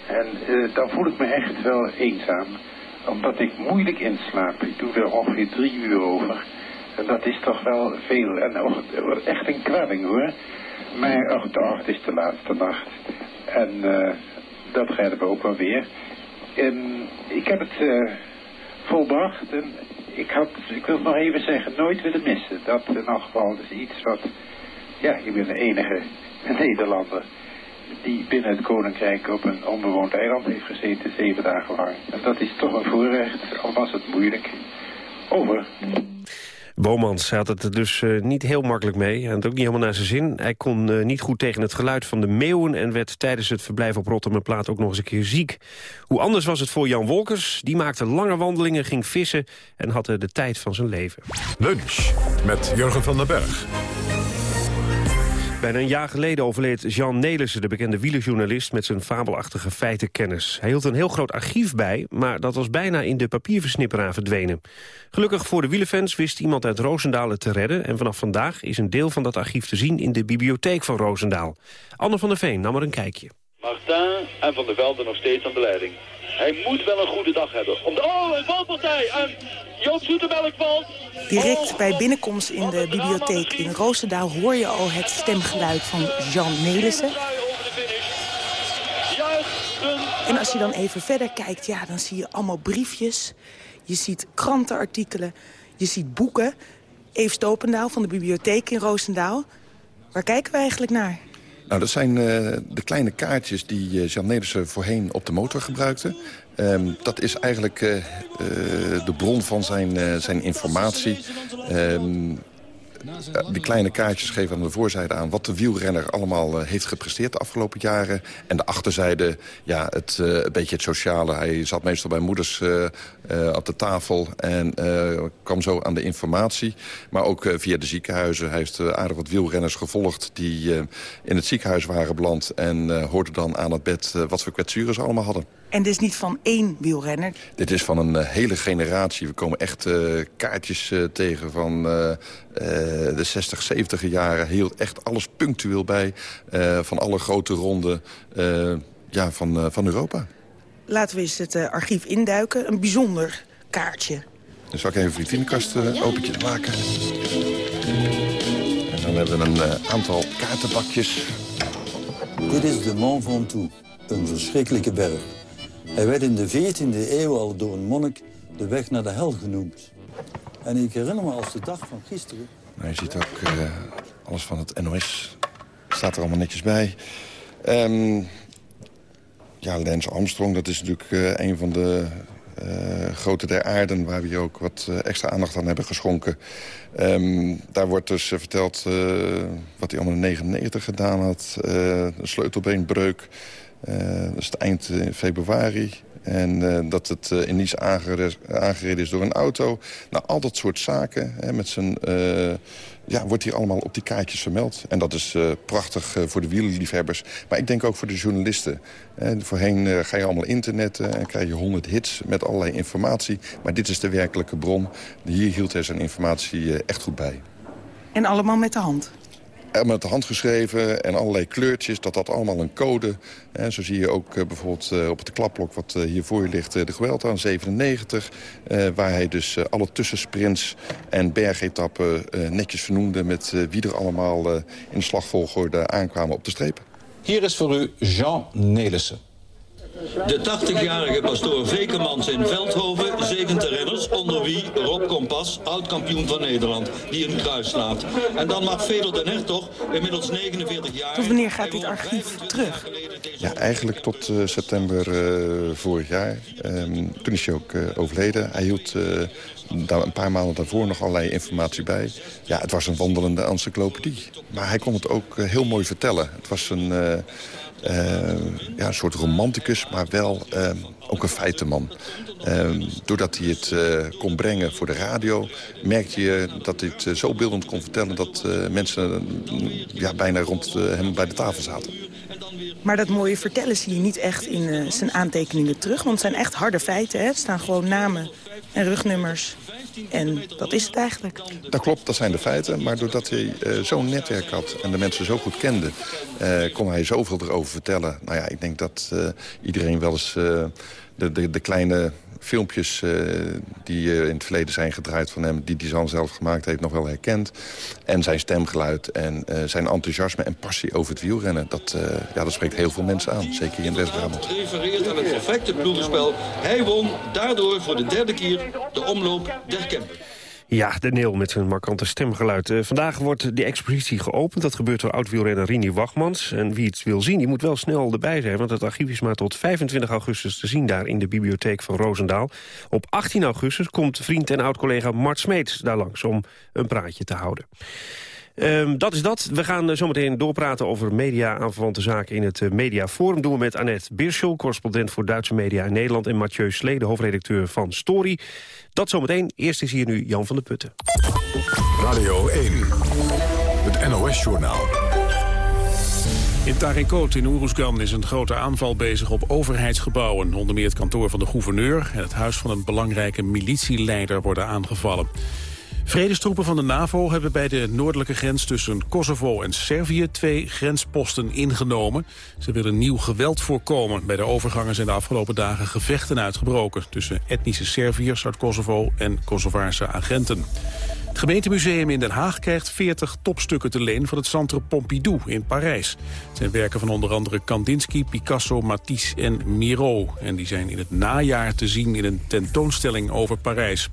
[SPEAKER 19] En uh, dan voel ik me echt wel eenzaam. Omdat ik moeilijk inslaap. Ik doe er ongeveer drie uur over. En dat is toch wel veel. En echt een kwelling hoor. Maar toch, het is de laatste nacht. En uh, dat redden we ook wel weer. En ik heb het uh, volbracht. En ik, had, ik wil het nog even zeggen, nooit willen missen. Dat in elk geval is iets wat... Ja, ik ben de enige Nederlander die binnen het Koninkrijk op een onbewoond eiland heeft gezeten, zeven dagen lang. En dat is toch een voorrecht, al was het moeilijk. Over.
[SPEAKER 12] Bomans had het er dus uh, niet heel makkelijk mee. Het ook niet helemaal naar zijn zin. Hij kon uh, niet goed tegen het geluid van de meeuwen... en werd tijdens het verblijf op Rotterdam-Plaat ook nog eens een keer ziek. Hoe anders was het voor Jan Wolkers? Die maakte lange wandelingen, ging vissen... en had de tijd van zijn leven.
[SPEAKER 1] Lunch met Jurgen van den Berg.
[SPEAKER 12] Bijna een jaar geleden overleed Jean Nelissen, de bekende wielerjournalist... met zijn fabelachtige feitenkennis. Hij hield een heel groot archief bij, maar dat was bijna in de papierversnipperaar verdwenen. Gelukkig voor de wielerfans wist iemand uit Roosendaal het te redden... en vanaf vandaag is een deel van dat archief te zien in de bibliotheek van Roosendaal. Anne van der Veen nam er een kijkje.
[SPEAKER 20] Martin en Van der Velde nog steeds aan de leiding. Hij moet wel een goede dag hebben. Om de... Oh, een valpartij! En Joop Zoetemelk valt.
[SPEAKER 21] Direct bij binnenkomst in de bibliotheek in Roosendaal... hoor je al het stemgeluid van Jean Nelissen. En als je dan even verder kijkt, ja, dan zie je allemaal briefjes. Je ziet krantenartikelen, je ziet boeken. Eve Stopendaal van de bibliotheek in Roosendaal. Waar kijken we eigenlijk naar?
[SPEAKER 22] Nou, dat zijn uh, de kleine kaartjes die uh, Jan Nedersen voorheen op de motor gebruikte. Um, dat is eigenlijk uh, de bron van zijn, zijn informatie. Um, die kleine kaartjes geven aan de voorzijde aan... wat de wielrenner allemaal heeft gepresteerd de afgelopen jaren. En de achterzijde, ja, het, een beetje het sociale. Hij zat meestal bij moeders uh, op de tafel en kwam zo aan de informatie. Maar ook via de ziekenhuizen. Hij heeft aardig wat wielrenners gevolgd... die in het ziekenhuis waren beland... en hoorden dan aan het bed wat voor kwetsuren ze allemaal hadden.
[SPEAKER 21] En dit is niet van één wielrenner?
[SPEAKER 22] Dit is van een hele generatie. We komen echt uh, kaartjes uh, tegen van de 60, 70 jaren. Hield echt alles punctueel bij. van alle grote ronden ja, van, van Europa.
[SPEAKER 21] Laten we eens het archief induiken. Een bijzonder kaartje.
[SPEAKER 22] Dan zal ik even de vitrinekast opentje maken. En dan hebben we een aantal kaartenbakjes.
[SPEAKER 23] Dit is de Mont Ventoux. Een verschrikkelijke berg. Hij werd in de 14e eeuw al door een monnik de weg naar de hel genoemd. En ik herinner me als de dag van gisteren...
[SPEAKER 22] Nou, je ziet ook uh, alles van het NOS. Staat er allemaal netjes bij. Um, ja, Lance Armstrong, dat is natuurlijk uh, een van de uh, grote der aarden... waar we hier ook wat extra aandacht aan hebben geschonken. Um, daar wordt dus verteld wat hij allemaal in 99 gedaan had. een sleutelbeenbreuk... Dat is het eind februari. En dat het in Nice aangereden is door een auto. Nou, al dat soort zaken hè, met zijn, ja, wordt hier allemaal op die kaartjes vermeld. En dat is prachtig voor de wielerliefhebbers. Maar ik denk ook voor de journalisten. voorheen ga je allemaal internetten en krijg je honderd hits met allerlei informatie. Maar dit is de werkelijke bron. Hier hield hij zijn informatie echt goed bij.
[SPEAKER 21] En allemaal met de hand?
[SPEAKER 22] Met de hand geschreven en allerlei kleurtjes, dat dat allemaal een code. En zo zie je ook uh, bijvoorbeeld op het klapblok wat hier voor je ligt, de Geweld aan 97. waar hij dus alle tussensprints en bergetappen netjes vernoemde... met wie er allemaal in de slagvolgorde aankwamen op de streep.
[SPEAKER 24] Hier is voor u Jean Nelissen.
[SPEAKER 25] De 80-jarige pastoor Vekemans in Veldhoven zegent de renners... onder wie Rob Kompas, oud-kampioen van Nederland, die een kruis slaat. En dan mag Vedel den Hertog, inmiddels 49 jaar...
[SPEAKER 21] Tot wanneer gaat dit archief terug?
[SPEAKER 22] Ja, eigenlijk tot uh, september uh, vorig jaar. Um, toen is hij ook uh, overleden. Hij hield daar een paar maanden daarvoor nog allerlei informatie bij. Ja, het was een wandelende encyclopedie. Maar hij kon het ook heel mooi vertellen. Het was een uh, ja, een soort romanticus, maar wel uh, ook een feitenman. Uh, doordat hij het kon brengen voor de radio... merkte je dat hij het zo beeldend kon vertellen... dat mensen ja, bijna rond hem bij de tafel zaten.
[SPEAKER 21] Maar dat mooie vertellen zie je niet echt in zijn aantekeningen terug. Want het zijn echt harde feiten. Hè? Er staan gewoon namen en rugnummers. En dat is het eigenlijk.
[SPEAKER 22] Dat klopt, dat zijn de feiten. Maar doordat hij uh, zo'n netwerk had en de mensen zo goed kende... Uh, kon hij zoveel erover vertellen. Nou ja, ik denk dat uh, iedereen wel eens de, de, de, kleine filmpjes die in het verleden zijn gedraaid van hem... die hij dan zelf gemaakt heeft, nog wel herkend. En zijn stemgeluid en zijn enthousiasme en passie over het wielrennen... Dat, ja, dat spreekt heel veel mensen aan, zeker in West-Brabant.
[SPEAKER 25] refereert aan het perfecte ploegenspel. Hij won daardoor voor de derde keer de omloop der Kempen.
[SPEAKER 12] Ja, de Neel met zijn markante stemgeluid. Uh, vandaag wordt die expositie geopend. Dat gebeurt door oud-wielrenner Rini Wachmans. En wie het wil zien, die moet wel snel erbij zijn... want het archief is maar tot 25 augustus te zien daar in de bibliotheek van Roosendaal. Op 18 augustus komt vriend en oud-collega Mart Smeets daar langs... om een praatje te houden. Um, dat is dat. We gaan uh, zometeen doorpraten over media-aanverwante zaken in het uh, Mediaforum. Doen we met Annette Birschel, correspondent voor Duitse media in Nederland... en Mathieu Slee, de hoofdredacteur van Story. Dat zometeen. Eerst is hier nu Jan van der Putten.
[SPEAKER 1] Radio 1, het NOS-journaal.
[SPEAKER 2] In Tarinkoot in Oeroesgan is een grote aanval bezig op overheidsgebouwen. Onder meer het kantoor van de gouverneur en het huis van een belangrijke militieleider worden aangevallen. Vredestroepen van de NAVO hebben bij de noordelijke grens tussen Kosovo en Servië twee grensposten ingenomen. Ze willen nieuw geweld voorkomen. Bij de overgangen zijn de afgelopen dagen gevechten uitgebroken tussen etnische Serviërs uit Kosovo en Kosovaarse agenten. Het gemeentemuseum in Den Haag krijgt 40 topstukken te leen van het Centre Pompidou in Parijs. Het zijn werken van onder andere Kandinsky, Picasso, Matisse en Miro. En die zijn in het najaar te zien in een tentoonstelling over Parijs.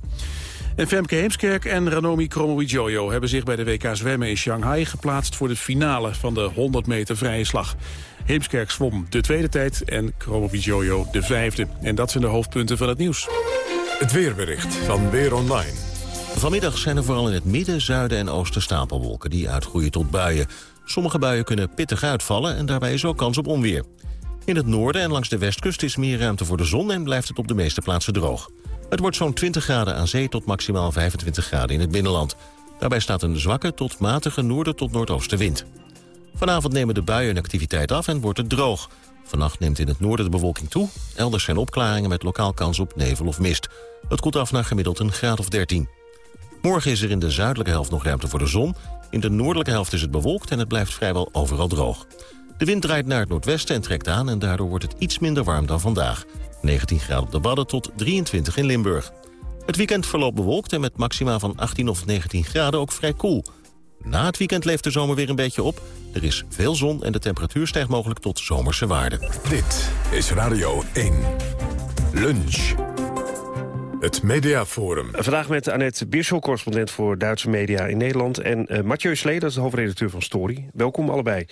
[SPEAKER 2] En Femke Heemskerk en Ranomi Kromowidjojo hebben zich bij de WK Zwemmen in Shanghai geplaatst voor de finale van de 100 meter vrije slag. Heemskerk zwom de tweede tijd en Kromowidjojo de vijfde. En dat zijn de hoofdpunten van het nieuws.
[SPEAKER 1] Het weerbericht van Weer Online.
[SPEAKER 26] Vanmiddag zijn er vooral in het midden, zuiden en oosten stapelwolken die uitgroeien tot buien. Sommige buien kunnen pittig uitvallen en daarbij is ook kans op onweer. In het noorden en langs de westkust is meer ruimte voor de zon en blijft het op de meeste plaatsen droog. Het wordt zo'n 20 graden aan zee tot maximaal 25 graden in het binnenland. Daarbij staat een zwakke tot matige noorden tot noordoostenwind. Vanavond nemen de buien activiteit af en wordt het droog. Vannacht neemt in het noorden de bewolking toe. Elders zijn opklaringen met lokaal kans op nevel of mist. Het koelt af naar gemiddeld een graad of 13. Morgen is er in de zuidelijke helft nog ruimte voor de zon. In de noordelijke helft is het bewolkt en het blijft vrijwel overal droog. De wind draait naar het noordwesten en trekt aan... en daardoor wordt het iets minder warm dan vandaag. 19 graden op de Wadden tot 23 in Limburg. Het weekend verloopt bewolkt en met maxima van 18 of 19 graden ook vrij koel. Na het weekend leeft de zomer weer een beetje op. Er is veel zon en de temperatuur stijgt mogelijk tot zomerse waarden.
[SPEAKER 1] Dit is Radio 1. Lunch. Het Mediaforum.
[SPEAKER 12] Vandaag met Annette Bierschel, correspondent voor Duitse media in Nederland... en uh, Mathieu Slee, dat is de hoofdredacteur van Story. Welkom allebei.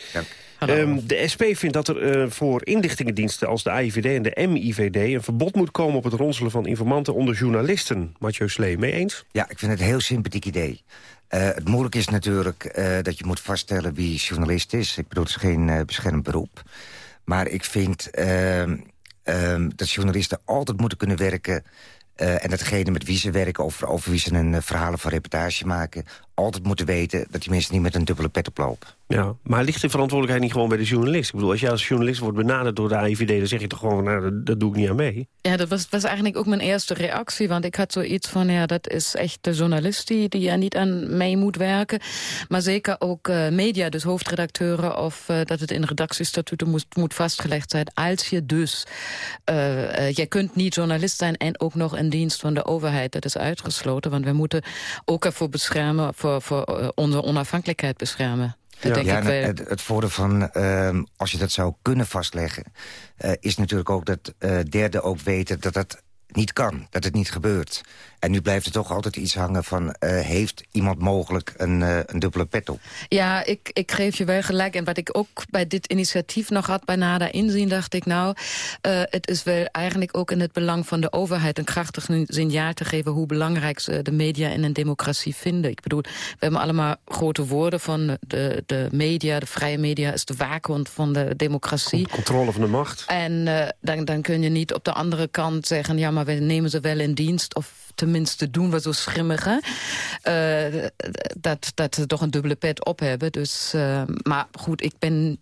[SPEAKER 12] Um, de SP vindt dat er uh, voor inlichtingendiensten als de AIVD en de MIVD... een verbod moet komen op het ronselen van informanten onder journalisten. Mathieu Slee, mee eens?
[SPEAKER 27] Ja, ik vind het een heel sympathiek idee. Uh, het moeilijk is natuurlijk uh, dat je moet vaststellen wie journalist is. Ik bedoel, het is geen uh, beschermd beroep. Maar ik vind ehm, ehm, dat journalisten altijd moeten kunnen werken... en datgene met wie ze werken, of over wie ze een verhalen van reportage maken... altijd moeten weten dat die mensen niet met een dubbele pet oplopen.
[SPEAKER 12] Ja, maar ligt de verantwoordelijkheid niet gewoon bij de journalist? Ik bedoel, als jij als journalist wordt benaderd door de AIVD... dan zeg je toch gewoon, nou, dat, doe ik niet aan mee?
[SPEAKER 28] Ja, dat was, was eigenlijk ook mijn eerste reactie. Want ik had zoiets van, ja, dat is echt de journalist... die, die er niet aan mee moet werken. Maar zeker ook uh, media, dus hoofdredacteuren... of uh, dat het in redactiestatuten moet, moet vastgelegd zijn. Als je dus... Uh, je kunt niet journalist zijn en ook nog in dienst van de overheid. Dat is uitgesloten, want we moeten ook ervoor beschermen... voor, voor onze onafhankelijkheid beschermen.
[SPEAKER 27] Ja, ja het, het, voordeel van, uh, als je dat zou kunnen vastleggen... Uh, is natuurlijk ook dat uh, derden ook weten dat dat niet kan, dat het niet gebeurt. En nu blijft er toch altijd iets hangen van... Uh, heeft iemand mogelijk een, uh, een dubbele pet op?
[SPEAKER 28] Ja, ik, ik geef je wel gelijk. En wat ik ook bij dit initiatief nog had bij Nada inzien... dacht ik nou, uh, het is wel eigenlijk ook in het belang van de overheid... een krachtig signaal te geven hoe belangrijk ze de media in een democratie vinden. Ik bedoel, we hebben allemaal grote woorden van de, de media. De vrije media is de waakhond van de democratie.
[SPEAKER 12] Controle van de macht.
[SPEAKER 28] En dan, dan kun je niet op de andere kant zeggen... ja, maar we nemen ze wel in dienst... of tenminste doen we zo schimmig, uh, dat, dat ze toch een dubbele pet op hebben. Dus, uh, maar goed, ik ben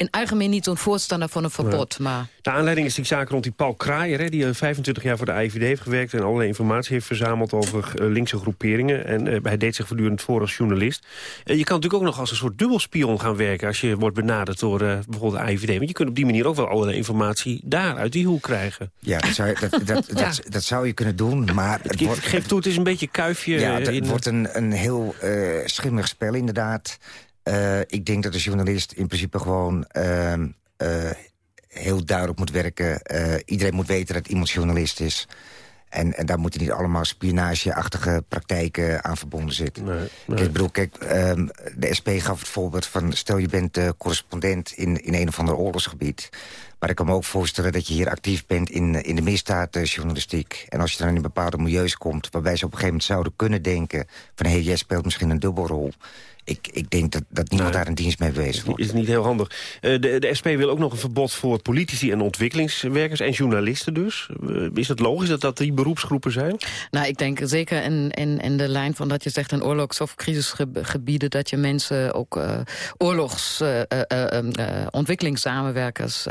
[SPEAKER 28] in algemeen niet zo'n voorstander van een verbod. Maar...
[SPEAKER 12] De aanleiding is die zaak rond die Paul Kraaier... Hè, die 25 jaar voor de IVD heeft gewerkt... en allerlei informatie heeft verzameld over linkse groeperingen. En hij deed zich voortdurend voor als journalist. je kan natuurlijk ook nog als een soort dubbelspion gaan werken... als je wordt benaderd door bijvoorbeeld de IVD. Want je kunt op die manier ook wel allerlei informatie daar uit die hoek krijgen.
[SPEAKER 27] Ja, dat zou je, dat, dat, dat, dat zou je kunnen doen, maar...
[SPEAKER 12] Het, wordt, geef toe, het is een beetje kuifje...
[SPEAKER 27] Ja, het wordt een, een heel uh, schimmig spel inderdaad. Uh, ik denk dat de journalist in principe gewoon... Uh, heel duidelijk moet werken. iedereen moet weten dat iemand journalist is. En, en daar moeten niet allemaal spionageachtige praktijken aan verbonden zitten. Nee, Kijk, ik bedoel, kijk, um, de SP gaf het voorbeeld van... stel je bent correspondent in, in een of ander oorlogsgebied. Maar ik kan me ook voorstellen dat je hier actief bent in, in de misdaadjournalistiek. En als je dan in bepaalde milieus komt... waarbij ze op een gegeven moment zouden kunnen denken... van hé, hey, jij speelt misschien een dubbelrol ik, ik denk dat, dat niemand daar een dienst mee bezig wordt.
[SPEAKER 12] Is niet heel handig. Uh, de, de SP wil ook nog een verbod voor politici en ontwikkelingswerkers... en journalisten dus. Uh, is het logisch dat dat die beroepsgroepen zijn?
[SPEAKER 28] Nou, ik denk zeker in, in, in de lijn van dat je zegt... in oorlogs- of crisisgebieden... dat je mensen ook uh, oorlogs ontwikkelingssamenwerkers...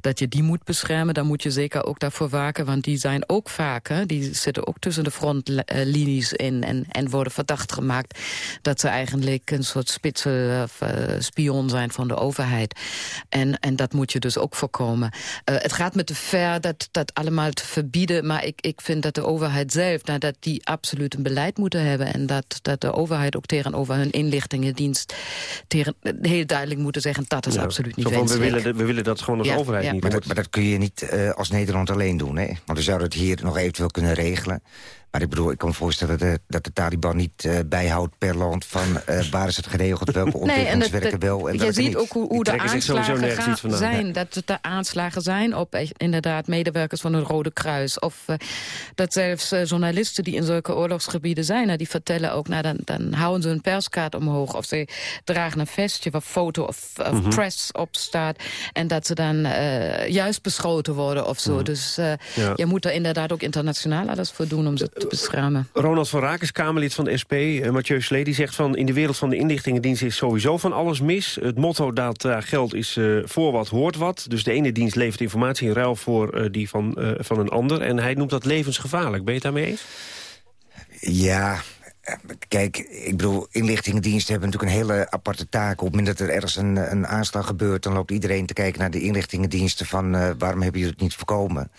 [SPEAKER 28] dat je die moet beschermen. Dan moet je zeker ook daarvoor waken. Want die zijn ook vaak... Hè, die zitten ook tussen de frontlinies in... en, en worden verdacht gemaakt dat ze eigenlijk een soort spitse uh, spion zijn van de overheid. En, en dat moet je dus ook voorkomen. Uh, het gaat me te ver dat, dat allemaal te verbieden... maar ik, ik vind dat de overheid zelf... Nou, dat die absoluut een beleid moeten hebben... en dat, dat de overheid ook tegenover hun inlichtingendienst... Tegen, heel duidelijk moeten zeggen... dat is absoluut niet wenselijk.
[SPEAKER 12] We willen, we willen dat gewoon als overheid
[SPEAKER 27] ja.
[SPEAKER 12] niet.
[SPEAKER 27] Maar dat, maar dat, kun je niet uh, als Nederland alleen doen. Hè? Want we zouden het hier nog eventueel kunnen regelen. Maar ik bedoel, ik kan me voorstellen dat de, dat de Taliban niet uh, bijhoudt per land... van uh, waar is het geregeld, welke ontwikkelingswerken nee, wel en
[SPEAKER 28] Je ziet ook hoe, hoe de aanslagen gaan zijn. Ja. Dat er aanslagen zijn op inderdaad medewerkers van het Rode Kruis. Of uh, dat zelfs journalisten die in zulke oorlogsgebieden zijn... Nou, die vertellen ook, nou, dan, dan houden ze een perskaart omhoog... of ze dragen een vestje waar foto of, of mm -hmm. press op staat... en dat ze dan juist beschoten worden of zo. Mm -hmm. Dus ja. je moet er inderdaad ook internationaal alles voor doen... om ze te beschermen.
[SPEAKER 12] Ronald van Raak is Kamerlid van de SP. Uh, Mathieu Slee die zegt van... in de wereld van de inlichtingendienst is sowieso van alles mis. Het motto dat uh, geldt is uh, voor wat hoort wat. Dus de ene dienst levert informatie in ruil voor die van, van een ander. En hij noemt dat levensgevaarlijk. Ben je het daarmee eens?
[SPEAKER 27] Ja, Kijk, ik bedoel, inlichtingendiensten hebben natuurlijk een hele aparte taak. Op het moment dat er ergens een, een aanslag gebeurt... dan loopt iedereen te kijken naar de inlichtingendiensten... van uh, waarom hebben jullie het niet voorkomen?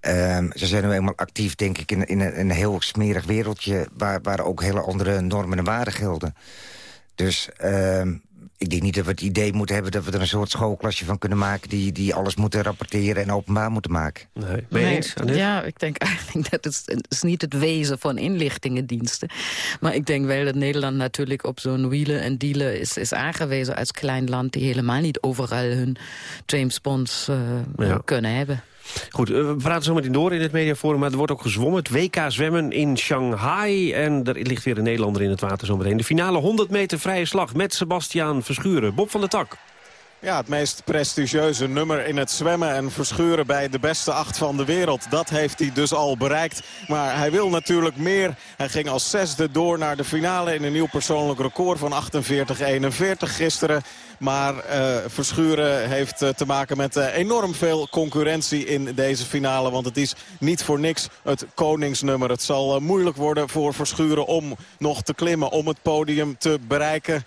[SPEAKER 27] Um, ze zijn nu eenmaal actief, denk ik, in, in een, een, heel smerig wereldje... Waar, waar ook hele andere normen en waarden gelden. Dus um, ik denk niet dat we het idee moeten hebben... dat we er een soort schoolklasje van kunnen maken... die, die alles moeten rapporteren en openbaar moeten maken.
[SPEAKER 12] Nee, ben je
[SPEAKER 28] nee,
[SPEAKER 12] eens,
[SPEAKER 28] Ja, ik denk eigenlijk dat het, het is niet het wezen van inlichtingendiensten. Maar ik denk wel dat Nederland natuurlijk op zo'n wielen en dealen is, is aangewezen... als klein land die helemaal niet overal hun James Bonds uh, ja. kunnen hebben.
[SPEAKER 12] Goed, we praten zo meteen door in het mediaforum, maar er wordt ook gezwommen. Het WK zwemmen in Shanghai en er ligt weer een Nederlander in het water zometeen. De finale 100 meter vrije slag met Sebastiaan Verschuren. Bob van der Tak.
[SPEAKER 7] Ja, het meest prestigieuze nummer in het zwemmen en verschuren bij de beste acht van de wereld. Dat heeft hij dus al bereikt. Maar hij wil natuurlijk meer. Hij ging als zesde door naar de finale in een nieuw persoonlijk record van 48-41 gisteren. Maar uh, Verschuren heeft uh, te maken met uh, enorm veel concurrentie in deze finale. Want het is niet voor niks het koningsnummer. Het zal moeilijk worden voor Verschuren om nog te klimmen, om het podium te bereiken.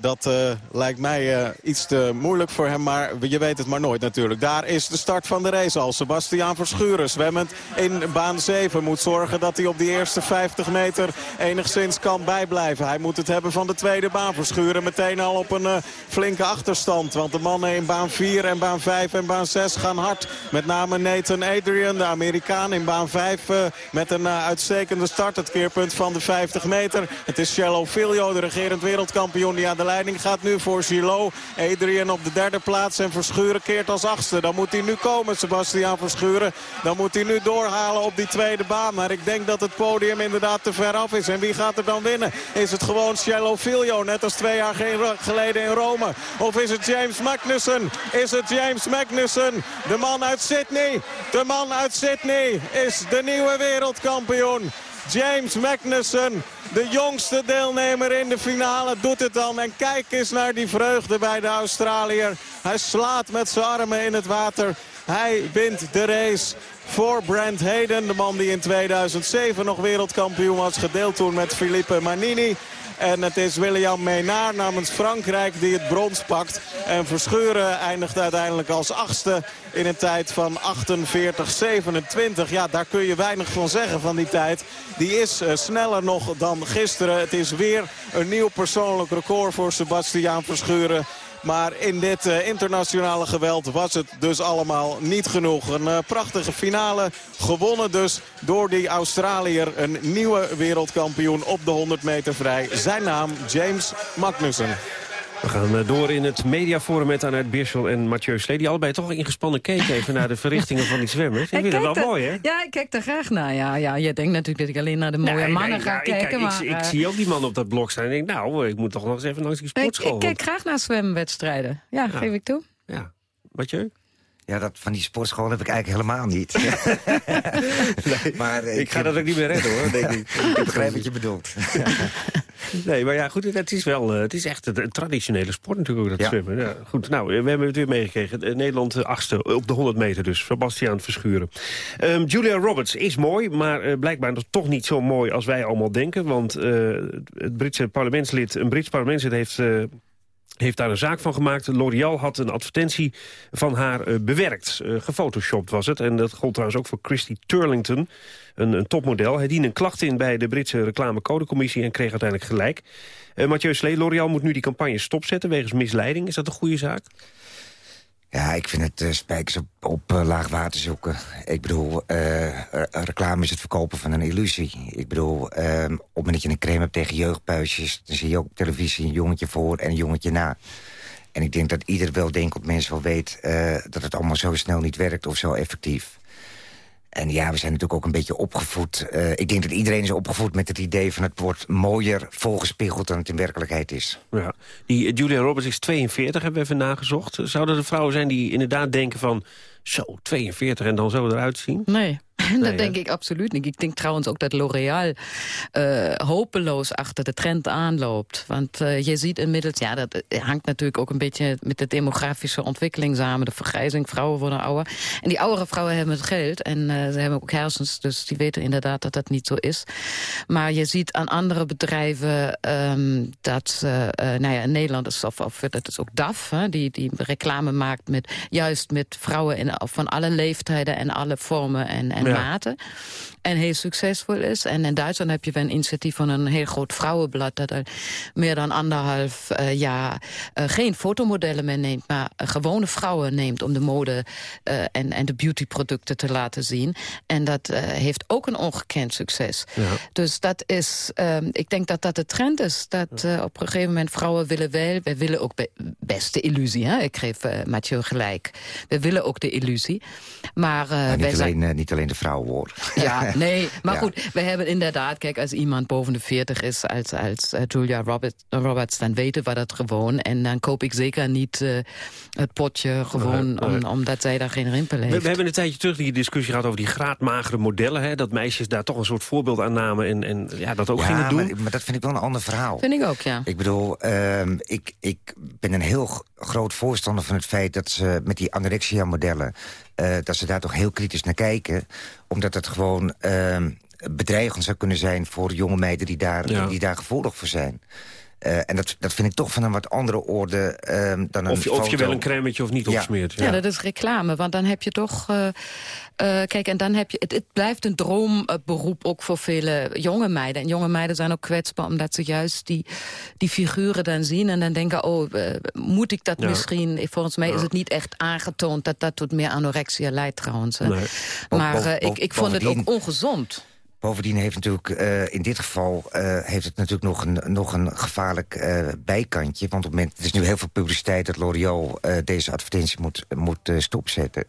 [SPEAKER 7] Dat uh, lijkt mij uh, iets te moeilijk voor hem, maar je weet het maar nooit natuurlijk. Daar is de start van de race al. Sebastiaan Verschuren zwemmend in baan 7. Moet zorgen dat hij op die eerste 50 meter enigszins kan bijblijven. Hij moet het hebben van de tweede baan. Verschuren meteen al op een uh, flinke achterstand. Want de mannen in baan 4 en baan 5 en baan 6 gaan hard. Met name Nathan Adrian, de Amerikaan in baan 5 met een uitstekende start. Het keerpunt van de 50 meter. Het is Cello Filio, de regerend wereldkampioen die aan de leiding gaat nu voor Gillot. Adrian op de derde plaats en Verschuren keert als achtste. Dan moet hij nu komen, Sebastian Verschuren. Dan moet hij nu doorhalen op die tweede baan. Maar ik denk dat het podium inderdaad te ver af is. En wie gaat er dan winnen? Is het gewoon Cielo Filio, net als twee jaar geleden in Rome? Of is het James Magnussen? Is het James Magnussen? De man uit Sydney. De man uit Sydney is de nieuwe wereldkampioen. James Magnussen, de jongste deelnemer in de finale, doet het dan. En kijk eens naar die vreugde bij de Australiër. Hij slaat met zijn armen in het water. Hij wint de race voor Brent Hayden. De man die in 2007 nog wereldkampioen was. Gedeeld toen met Philippe Manini. En het is William Menard namens Frankrijk die het brons pakt. En Verscheuren eindigt uiteindelijk als achtste in een tijd van 48-27. Ja, daar kun je weinig van zeggen van die tijd. Die is uh, sneller nog dan gisteren. Het is weer een nieuw persoonlijk record voor Sebastiaan Verscheuren. Maar in dit uh, internationale geweld was het dus allemaal niet genoeg. Een uh, prachtige finale. Gewonnen dus door die Australiër. Een nieuwe wereldkampioen op de 100 meter vrij. Zijn naam James Magnussen.
[SPEAKER 12] We gaan eh, door in het mediaforum met Annette Beersel en Mathieu Slee... die allebei toch ingespannen keken even naar de verrichtingen van die zwemmers. Ik vind het wel mooi, hè?
[SPEAKER 28] Ja, ik kijk er graag naar. Ja, ja, je denkt natuurlijk dat ik alleen naar de mooie
[SPEAKER 12] Nee,
[SPEAKER 28] mannen
[SPEAKER 12] nee,
[SPEAKER 28] ga
[SPEAKER 12] ja, ik,
[SPEAKER 28] kijken.
[SPEAKER 12] kijk,
[SPEAKER 28] maar,
[SPEAKER 12] ik, ik
[SPEAKER 28] eh,
[SPEAKER 12] zie ook die man op dat blok staan en denk... nou, ik moet toch nog eens even langs die
[SPEAKER 28] ik,
[SPEAKER 12] sportschool.
[SPEAKER 28] ik kijk graag naar zwemwedstrijden. Ja,
[SPEAKER 12] Ja.
[SPEAKER 28] geef ik toe.
[SPEAKER 12] Ja. Mathieu?
[SPEAKER 27] Ja, dat van die sportschool heb ik eigenlijk helemaal niet. maar, eh,
[SPEAKER 12] Ik ga dat ook niet meer redden, hoor, denk ik.
[SPEAKER 27] ik begrijp wat je bedoelt.
[SPEAKER 12] Nee, maar ja, goed, het is wel, eh, het is echt een, traditionele sport natuurlijk ook, dat
[SPEAKER 27] Ja.
[SPEAKER 12] zwemmen. Ja, goed, nou, we hebben het weer meegekregen. Eh, Nederland achtste op de 100 meter dus, Sebastiaan Verschuren. Ehm, Julia Roberts is mooi, maar eh, blijkbaar nog toch niet zo mooi als wij allemaal denken. Want eh, het Britse parlementslid, een Brits parlementslid heeft... heeft daar een zaak van gemaakt. L'Oréal had een advertentie van haar eh, bewerkt. Eh, gefotoshopt was het. En dat gold trouwens ook voor Christy Turlington, een, een topmodel. Hij diende een klacht in bij de Britse reclamecodecommissie... en kreeg uiteindelijk gelijk. Eh Mathieu Slee, L'Oréal moet nu die campagne stopzetten... wegens misleiding. Is dat een goede zaak?
[SPEAKER 27] Ja, ik vind het eh, spijkers op, eh, laag water zoeken. Ik bedoel, eh, re- reclame is het verkopen van een illusie. Ik bedoel, eh, op het moment dat je een crème hebt tegen jeugdpuisjes... dan zie je ook op televisie een jongetje voor en een jongetje na. En ik denk dat ieder weldenkend mens wel weet... dat het allemaal zo snel niet werkt of zo effectief. En ja, we zijn natuurlijk ook een beetje opgevoed. eh, ik denk dat iedereen is opgevoed met het idee van het wordt mooier volgespiegeld dan het in werkelijkheid is.
[SPEAKER 12] Ja. Die eh, Julia Roberts is 42, hebben we even nagezocht. Zouden er vrouwen zijn die inderdaad denken van... zo, 42 en dan zo eruit zien?
[SPEAKER 28] Nee. Dat denk ik absoluut niet. Ik denk trouwens ook dat L'Oréal eh, hopeloos achter de trend aanloopt. Want eh, je ziet inmiddels, ja, dat eh, hangt natuurlijk ook een beetje met de demografische ontwikkeling samen. De vergrijzing, vrouwen worden ouder. En die oudere vrouwen hebben het geld en ze hebben ook hersens. Dus die weten inderdaad dat dat niet zo is. Maar je ziet aan andere bedrijven ehm, dat, nou ja, in Nederland is, of, of dat is ook DAF, hè, die, die reclame maakt met, juist met vrouwen in, van alle leeftijden en alle vormen en, en
[SPEAKER 29] Ja.
[SPEAKER 28] En heel succesvol is. En in Duitsland heb je wel een initiatief van een heel groot vrouwenblad... dat al meer dan anderhalf eh, jaar eh, geen fotomodellen meer neemt... maar gewone vrouwen neemt om de mode eh, en, en de beautyproducten te laten zien. En dat eh, heeft ook een ongekend succes. Dus dat is, ehm, ik denk dat dat de trend is. Dat eh, op een gegeven moment vrouwen willen wel... wij willen ook be- best de illusie, hè? ik geef Mathieu gelijk. We willen ook de illusie. Maar, eh,
[SPEAKER 27] Maar
[SPEAKER 28] wij
[SPEAKER 27] niet,
[SPEAKER 28] zijn...
[SPEAKER 27] alleen, eh, niet alleen de vrouwen, hoor.
[SPEAKER 28] Ja, nee, maar
[SPEAKER 27] Ja.
[SPEAKER 28] goed, we hebben inderdaad, kijk, als iemand boven de 40 is als, als eh, Julia Robert, Roberts, dan weten we dat gewoon. En dan koop ik zeker niet eh, het potje gewoon. Om, omdat zij daar geen rimpel heeft.
[SPEAKER 12] we hebben een tijdje terug die discussie gehad over die graadmagere modellen. Hè, dat meisjes daar toch een soort voorbeeld aan namen en, en ja, dat ook
[SPEAKER 27] ja,
[SPEAKER 12] gingen doen.
[SPEAKER 27] Maar, maar dat vind ik wel een ander verhaal.
[SPEAKER 28] Vind ik ook, ja.
[SPEAKER 27] Ik bedoel, ehm, ik, ik ben een heel groot voorstander van het feit... dat ze met die anorexia-modellen... eh, dat ze daar toch heel kritisch naar kijken. Omdat het gewoon ehm, bedreigend zou kunnen zijn... voor jonge meiden die daar,
[SPEAKER 12] Ja.
[SPEAKER 27] die daar gevoelig voor zijn. Eh, en dat, dat vind ik toch van een wat andere orde ehm, dan een
[SPEAKER 12] Of, je- of je wel een crèmetje of niet
[SPEAKER 27] Ja.
[SPEAKER 12] opsmeert.
[SPEAKER 28] Ja. dat is reclame, want dan heb je toch... eh, eh, kijk, en dan heb je... Het, het blijft een droomberoep ook voor vele jonge meiden. En jonge meiden zijn ook kwetsbaar omdat ze juist die, die figuren dan zien... en dan denken, oh, moet ik dat
[SPEAKER 27] Ja.
[SPEAKER 28] misschien... Volgens mij is het niet echt aangetoond dat dat tot meer anorexia leidt trouwens.
[SPEAKER 27] Nee.
[SPEAKER 28] Maar ik, ik vond het ook ongezond.
[SPEAKER 27] Bovendien heeft natuurlijk eh, in dit geval eh, heeft het natuurlijk nog een, nog een gevaarlijk eh, bijkantje. Want op het moment, er is nu heel veel publiciteit dat L'Oréal eh, deze advertentie moet, moet stopzetten.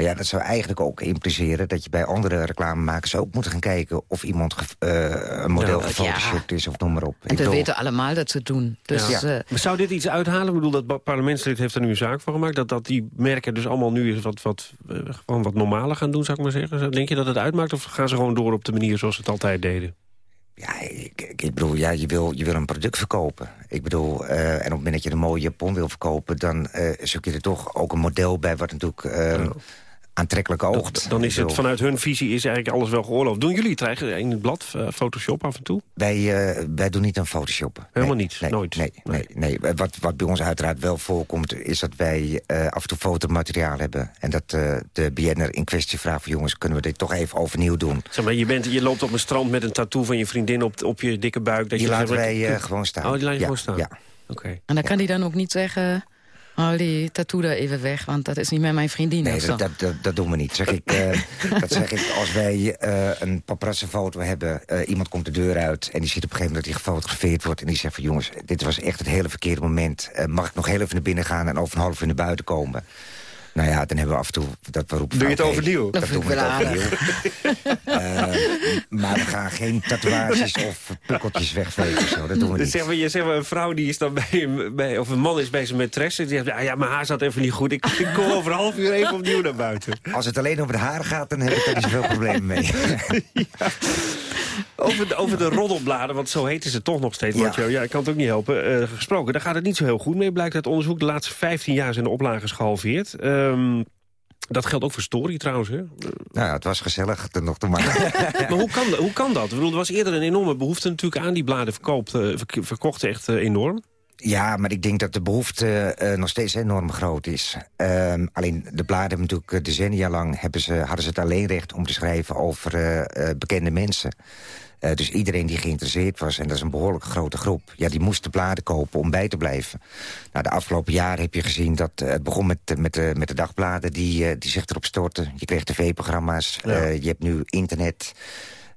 [SPEAKER 27] Maar ja, dat zou eigenlijk ook impliceren dat je bij andere reclamemakers ook moet gaan kijken of iemand eh, een model
[SPEAKER 28] Ja.
[SPEAKER 27] gefotoshopt is of noem maar op.
[SPEAKER 28] En we weten allemaal dat ze het doen. Dus,
[SPEAKER 12] Ja.
[SPEAKER 28] eh,
[SPEAKER 12] maar zou dit iets uithalen? Ik bedoel, dat parlementslid heeft er nu een zaak van gemaakt. Dat, dat die merken dus allemaal nu eens wat, wat, eh, gewoon wat normaler gaan doen, zou ik maar zeggen. Denk je dat het uitmaakt of gaan ze gewoon door op de manier zoals ze het altijd deden?
[SPEAKER 27] Ja, ik, ik ik bedoel, ja, je, wil, je wil een product verkopen. Ik bedoel, eh, en op het moment dat je een mooie japon wil verkopen... dan eh, zoek je er toch ook een model bij wat natuurlijk eh, aantrekkelijk oogt.
[SPEAKER 12] Dan is het vanuit hun visie is eigenlijk alles wel geoorloofd. Doen jullie het eigenlijk in het blad, eh, Photoshop af en toe?
[SPEAKER 27] Wij, eh, wij doen niet aan Photoshoppen.
[SPEAKER 12] Helemaal
[SPEAKER 27] Nee,
[SPEAKER 12] niet?
[SPEAKER 27] nee,
[SPEAKER 12] Nooit?
[SPEAKER 27] Nee, nee, nee. Wat, wat bij ons uiteraard wel voorkomt... is dat wij eh, af en toe fotomateriaal hebben. En dat eh, de BN'er in kwestie vraagt van... jongens, kunnen we dit toch even overnieuw doen?
[SPEAKER 12] Zeg maar, je, bent, je loopt op een strand met een tattoo van je vriendin op, op je dikke buik. Dat
[SPEAKER 27] Die
[SPEAKER 12] je
[SPEAKER 27] laten
[SPEAKER 12] zegt,
[SPEAKER 27] wij gewoon staan.
[SPEAKER 12] Oh, die laat je
[SPEAKER 27] Ja,
[SPEAKER 12] gewoon staan?
[SPEAKER 27] Ja.
[SPEAKER 12] Oké.
[SPEAKER 28] en dan kan hij dan ook niet zeggen... haal die tattoo daar even weg, want dat is niet meer mijn vriendin.
[SPEAKER 27] Nee, dat, dat, dat, dat doen we niet. Zeg ik, eh, dat zeg ik als wij eh, een paparazzi-foto hebben... eh, iemand komt de deur uit en die ziet op een gegeven moment dat hij gefotografeerd wordt... en die zegt van jongens, dit was echt het hele verkeerde moment. Mag ik nog heel even naar binnen gaan en over een half uur naar buiten komen? Nou ja, dan hebben we af en toe dat we roepen...
[SPEAKER 12] Doe je het
[SPEAKER 27] oké,
[SPEAKER 12] overnieuw?
[SPEAKER 27] Dat,
[SPEAKER 28] Dat
[SPEAKER 27] doen we
[SPEAKER 28] wel
[SPEAKER 27] overnieuw. Eh, maar we gaan geen tatoeages of pukkeltjes wegvegen of zo. Dat doen we
[SPEAKER 12] Dus
[SPEAKER 27] niet.
[SPEAKER 12] zeg maar, je zeg maar, een vrouw die is dan bij, bij of een man is bij zijn maîtresse. Die zegt, ah, ja, mijn haar zat even niet goed. Ik, ik kom over een half uur even opnieuw naar buiten.
[SPEAKER 27] Als het alleen over de haren gaat, dan heb ik daar niet zoveel problemen mee.
[SPEAKER 12] Over de, over de roddelbladen, want zo heten ze toch nog steeds.
[SPEAKER 27] Ja.
[SPEAKER 12] Martjo. Ja, ik kan het ook niet helpen. Eh, gesproken, daar gaat het niet zo heel goed mee. Blijkt uit onderzoek. De laatste 15 jaar zijn de oplagen gehalveerd. Ehm, dat geldt ook voor Story trouwens. Hè?
[SPEAKER 27] nou, het was gezellig er nog te maken.
[SPEAKER 12] maar hoe kan, hoe kan dat? Ik bedoel, er was eerder een enorme behoefte natuurlijk aan. Die bladen verkoopt, eh, verk- verkochten echt eh, enorm.
[SPEAKER 27] Ja, maar ik denk dat de behoefte eh, nog steeds enorm groot is. Ehm, alleen de bladen hebben natuurlijk eh, decennia lang... Hebben ze, hadden ze het alleen recht om te schrijven over eh, bekende mensen. Dus iedereen die geïnteresseerd was, en dat is een behoorlijk grote groep... ja, die moest de bladen kopen om bij te blijven. Nou, de afgelopen jaren heb je gezien dat het begon met, met, de, met de dagbladen... die, die zich erop stortten. Je kreeg tv-programma's,
[SPEAKER 12] Ja.
[SPEAKER 27] je hebt nu internet...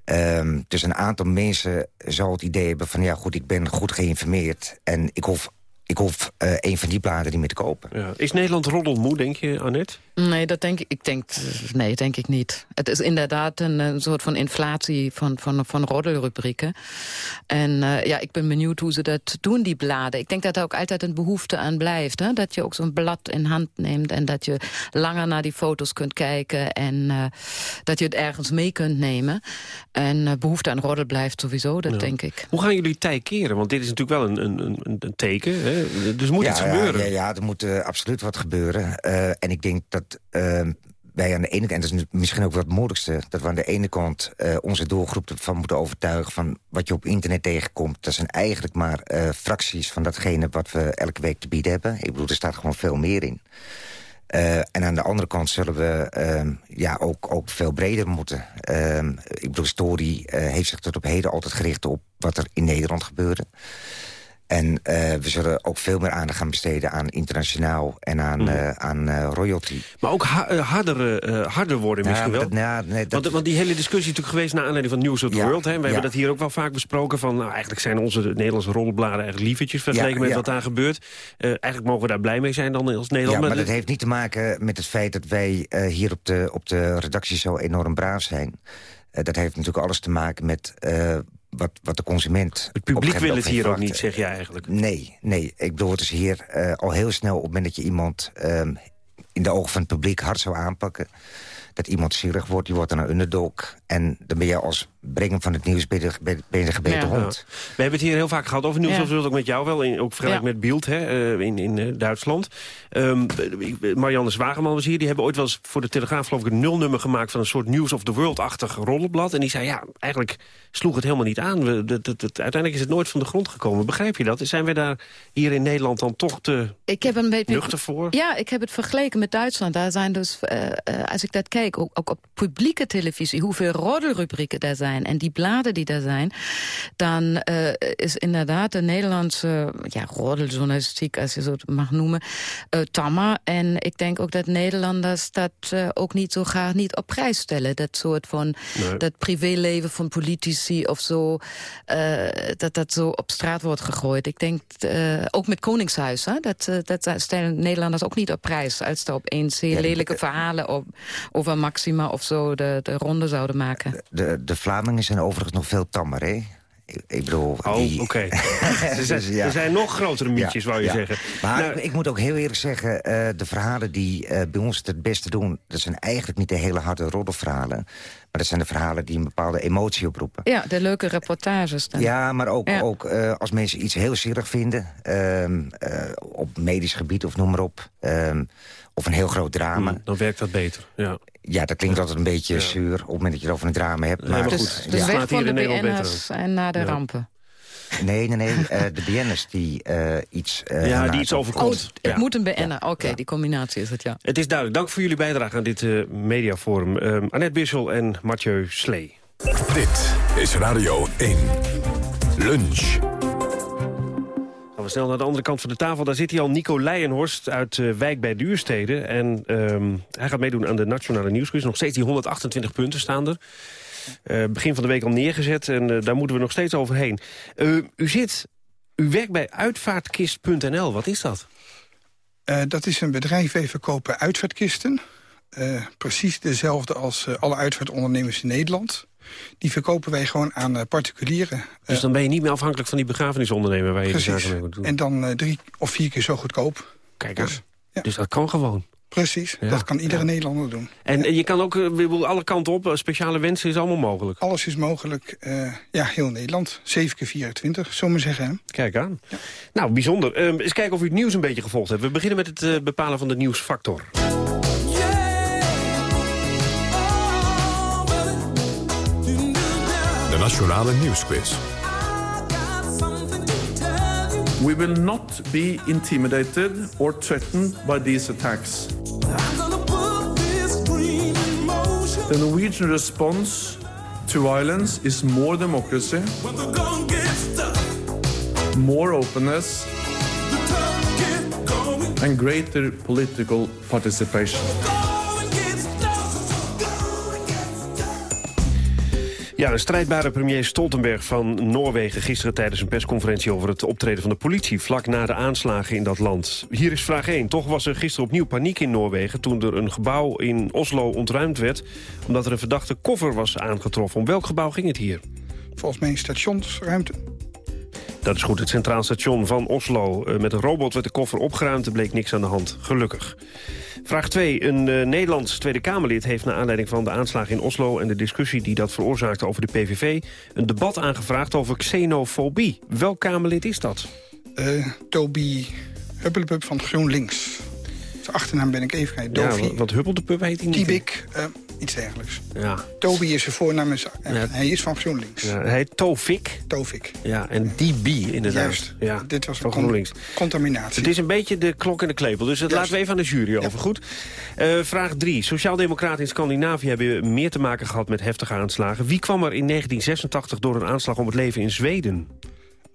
[SPEAKER 27] Ehm, dus een aantal mensen zou het idee hebben van... ja goed, ik ben goed geïnformeerd en ik hoef, ik hoef eh, een van die bladen niet meer te kopen.
[SPEAKER 12] Ja. Is Nederland roddelmoe, denk je, Annette?
[SPEAKER 28] Nee, dat denk ik, ik denk, nee, denk ik niet. Het is inderdaad een, een soort van inflatie van, van, van roddelrubrieken. En eh, ja, ik ben benieuwd hoe ze dat doen, die bladen. Ik denk dat er ook altijd een behoefte aan blijft. Hè? Dat je ook zo'n blad in hand neemt en dat je langer naar die foto's kunt kijken. En eh, dat je het ergens mee kunt nemen. En eh, behoefte aan roddel blijft sowieso, dat
[SPEAKER 12] Ja.
[SPEAKER 28] denk ik.
[SPEAKER 12] Hoe gaan jullie tij keren? Want dit is natuurlijk wel een, een, een, een teken. Hè? Dus er moet
[SPEAKER 27] ja,
[SPEAKER 12] iets gebeuren.
[SPEAKER 27] Ja, ja, er moet absoluut wat gebeuren. Eh, en ik denk dat eh, wij aan de ene kant, dat is misschien ook het moeilijkste... dat we aan de ene kant eh, onze doelgroep ervan moeten overtuigen... van wat je op internet tegenkomt. Dat zijn eigenlijk maar eh, fracties van datgene wat we elke week te bieden hebben. Ik bedoel, er staat gewoon veel meer in. Eh, en aan de andere kant zullen we ehm, ja, ook, ook veel breder moeten. Ehm, ik bedoel, Story heeft zich tot op heden altijd gericht op wat er in Nederland gebeurde. En eh, we zullen ook veel meer aandacht gaan besteden aan internationaal en aan,
[SPEAKER 12] Mhm.
[SPEAKER 27] eh, aan eh, royalty.
[SPEAKER 12] Maar ook ha- harder, harder worden misschien wel.
[SPEAKER 27] dat- nou, nee, dat-
[SPEAKER 12] want, want die hele discussie is natuurlijk geweest... naar aanleiding van News of the
[SPEAKER 27] Ja,
[SPEAKER 12] World. Hè? We
[SPEAKER 27] ja.
[SPEAKER 12] hebben dat hier ook wel vaak besproken. Van, nou, eigenlijk zijn onze Nederlandse rollenbladen eigenlijk lievertjes... vergeleken
[SPEAKER 27] Ja,
[SPEAKER 12] met wat daar gebeurt. Eigenlijk mogen we daar blij mee zijn dan als Nederland.
[SPEAKER 27] ja, maar dat heeft niet te maken met het feit dat wij hier op de, op de redactie zo enorm braaf zijn. Dat heeft natuurlijk alles te maken met wat, wat de consument...
[SPEAKER 12] Het publiek wil het hier ook niet, zeg je eigenlijk.
[SPEAKER 27] Nee, nee. Ik bedoel, het is hier eh, al heel snel op het moment dat je iemand... ehm, in de ogen van het publiek hard zou aanpakken... dat iemand zielig wordt, die wordt dan een underdog. En dan ben je als brenger van het nieuws de gebeten
[SPEAKER 12] Ja.
[SPEAKER 27] hond.
[SPEAKER 12] Ja. We hebben het hier heel vaak gehad over nieuws,
[SPEAKER 28] Ja.
[SPEAKER 12] het ook met jou wel, in, ook vergelijk
[SPEAKER 28] Ja.
[SPEAKER 12] met Bielt hè, eh, in, in eh, Duitsland. Ehm, ik- Marianne Zwageman was hier, die hebben ooit wel eens voor de Telegraaf geloof ik een nulnummer gemaakt van een soort News of the World-achtig rollenblad. En die zei, ja, eigenlijk sloeg het helemaal niet aan. We, dat, dat, dat- uiteindelijk is het nooit van de grond gekomen. Begrijp je dat? Zijn we daar hier in Nederland dan toch te
[SPEAKER 28] Ik heb een beetje...
[SPEAKER 12] nuchter voor?
[SPEAKER 28] Ja, ik heb het vergeleken met Duitsland. Daar zijn dus, eh, als ik dat kijk, ook, ook, op publieke televisie, hoeveel roddelrubrieken er zijn en die bladen die er zijn, dan uh, is inderdaad de Nederlandse ja, roddeljournalistiek, als je zo mag noemen, uh, tammer. En ik denk ook dat Nederlanders dat uh, ook niet zo graag niet op prijs stellen. Dat soort van, nee. dat privéleven van politici of zo, dat dat zo op straat wordt gegooid. Ik denk, ook met Koningshuis, hè, dat, dat stellen Nederlanders ook niet op prijs. Als er opeens heel lelijke verhalen op, over Maxima of zo de, de ronde zouden maken.
[SPEAKER 27] De, de Vlamingen zijn overigens nog veel tammer, hè? Ik bedoel...
[SPEAKER 12] Oh,
[SPEAKER 27] die...
[SPEAKER 12] oké. er, zijn, er zijn nog grotere mietjes, ja, wou je ja. zeggen.
[SPEAKER 27] Maar nou, ik moet ook heel eerlijk zeggen... Uh, de verhalen die uh, bij ons het beste doen... dat zijn eigenlijk niet de hele harde roddelverhalen. Maar dat zijn de verhalen die een bepaalde emotie oproepen.
[SPEAKER 28] Ja, de leuke reportages dan.
[SPEAKER 27] Ja, maar ook, ja. ook uh, als mensen iets heel zielig vinden... op medisch gebied of noem maar op... of een heel groot drama.
[SPEAKER 12] Hmm, dan werkt dat beter, ja.
[SPEAKER 27] Ja, dat klinkt altijd een beetje ja. zuur op het moment dat je het over een drama hebt.
[SPEAKER 28] Maar, maar goed, dus, dus weg van de BN'ers en naar de ja. rampen.
[SPEAKER 27] Nee, nee, nee. Uh, de BN'ers die uh, iets... Uh,
[SPEAKER 12] ja, die iets overkomt.
[SPEAKER 28] Oh, het ja. moet een BN'er. Oké, okay, ja. die combinatie is het, ja.
[SPEAKER 12] Het is duidelijk. Dank voor jullie bijdrage aan dit mediaforum. Um, Annette Bissel en Mathieu Slee.
[SPEAKER 1] Dit is Radio 1. Lunch.
[SPEAKER 12] Gaan we snel naar de andere kant van de tafel. Daar zit hij al, Nico Leijenhorst uit uh, Wijk bij Duurstede. En um, hij gaat meedoen aan de Nationale Nieuwsquiz. Nog steeds die 128 punten staan er. Uh, begin van de week al neergezet en uh, daar moeten we nog steeds overheen. u zit, u werkt bij uitvaartkist.nl. Wat is dat?
[SPEAKER 30] dat is een bedrijf, wij verkopen uitvaartkisten. precies dezelfde als alle uitvaartondernemers in Nederland die verkopen wij gewoon aan uh, particulieren.
[SPEAKER 12] Dus dan ben je niet meer afhankelijk van die begrafenisondernemer... waar je
[SPEAKER 30] Precies.
[SPEAKER 12] de zaken mee moet doen.
[SPEAKER 30] En dan uh, drie of vier keer zo goedkoop.
[SPEAKER 12] Kijk eens. Dus, ja. dus dat kan gewoon.
[SPEAKER 30] Precies, ja. dat kan iedere ja. Nederlander doen.
[SPEAKER 12] En ja. je kan ook uh, alle kanten op, speciale wensen is allemaal mogelijk?
[SPEAKER 30] Alles is mogelijk, uh, ja, heel Nederland. 7 keer 24, zullen we zeggen. Hè?
[SPEAKER 12] Kijk aan. Nou, bijzonder. Uh, eens kijken of u het nieuws een beetje gevolgd hebt. We beginnen met het bepalen van de nieuwsfactor.
[SPEAKER 1] Nationale Nieuwsquiz.
[SPEAKER 31] We will not be intimidated or threatened by these attacks. The Norwegian response to violence is more democracy, more openness, and greater political participation.
[SPEAKER 12] Ja, de strijdbare premier Stoltenberg van Noorwegen... gisteren tijdens een persconferentie over het optreden van de politie... vlak na de aanslagen in dat land. Hier is vraag 1. Toch was er gisteren opnieuw paniek in Noorwegen... toen er een gebouw in Oslo ontruimd werd... omdat er een verdachte koffer was aangetroffen. Om welk gebouw ging het hier?
[SPEAKER 30] Volgens mij stationsruimte.
[SPEAKER 12] Dat is goed, het Centraal Station van Oslo. Met een robot werd de koffer opgeruimd, er bleek niks aan de hand. Gelukkig. Vraag 2. Een uh, Nederlands Tweede Kamerlid heeft naar aanleiding van de aanslag in Oslo... en de discussie die dat veroorzaakte over de PVV... een debat aangevraagd over xenofobie. Welk Kamerlid is dat?
[SPEAKER 30] Uh, Toby Huppelpup van GroenLinks. Zijn achternaam ben ik even kwijt.
[SPEAKER 12] Ja, wat Huppelpup heet hij niet?
[SPEAKER 30] Tibik, uh, iets dergelijks.
[SPEAKER 12] Ja.
[SPEAKER 30] Toby is zijn voornaam en ja. hij is van GroenLinks.
[SPEAKER 12] Ja, hij heet Tovik.
[SPEAKER 30] Tovik.
[SPEAKER 12] Ja, en DB inderdaad.
[SPEAKER 30] Juist.
[SPEAKER 12] Ja,
[SPEAKER 30] dit was
[SPEAKER 12] van GroenLinks.
[SPEAKER 30] contaminatie.
[SPEAKER 12] Het is een beetje de klok in de klepel, dus dat Juist. laten we even aan de jury over. Goed. Uh, vraag 3. Sociaaldemocraten in Scandinavië hebben meer te maken gehad met heftige aanslagen. Wie kwam er in 1986 door een aanslag om het leven in Zweden?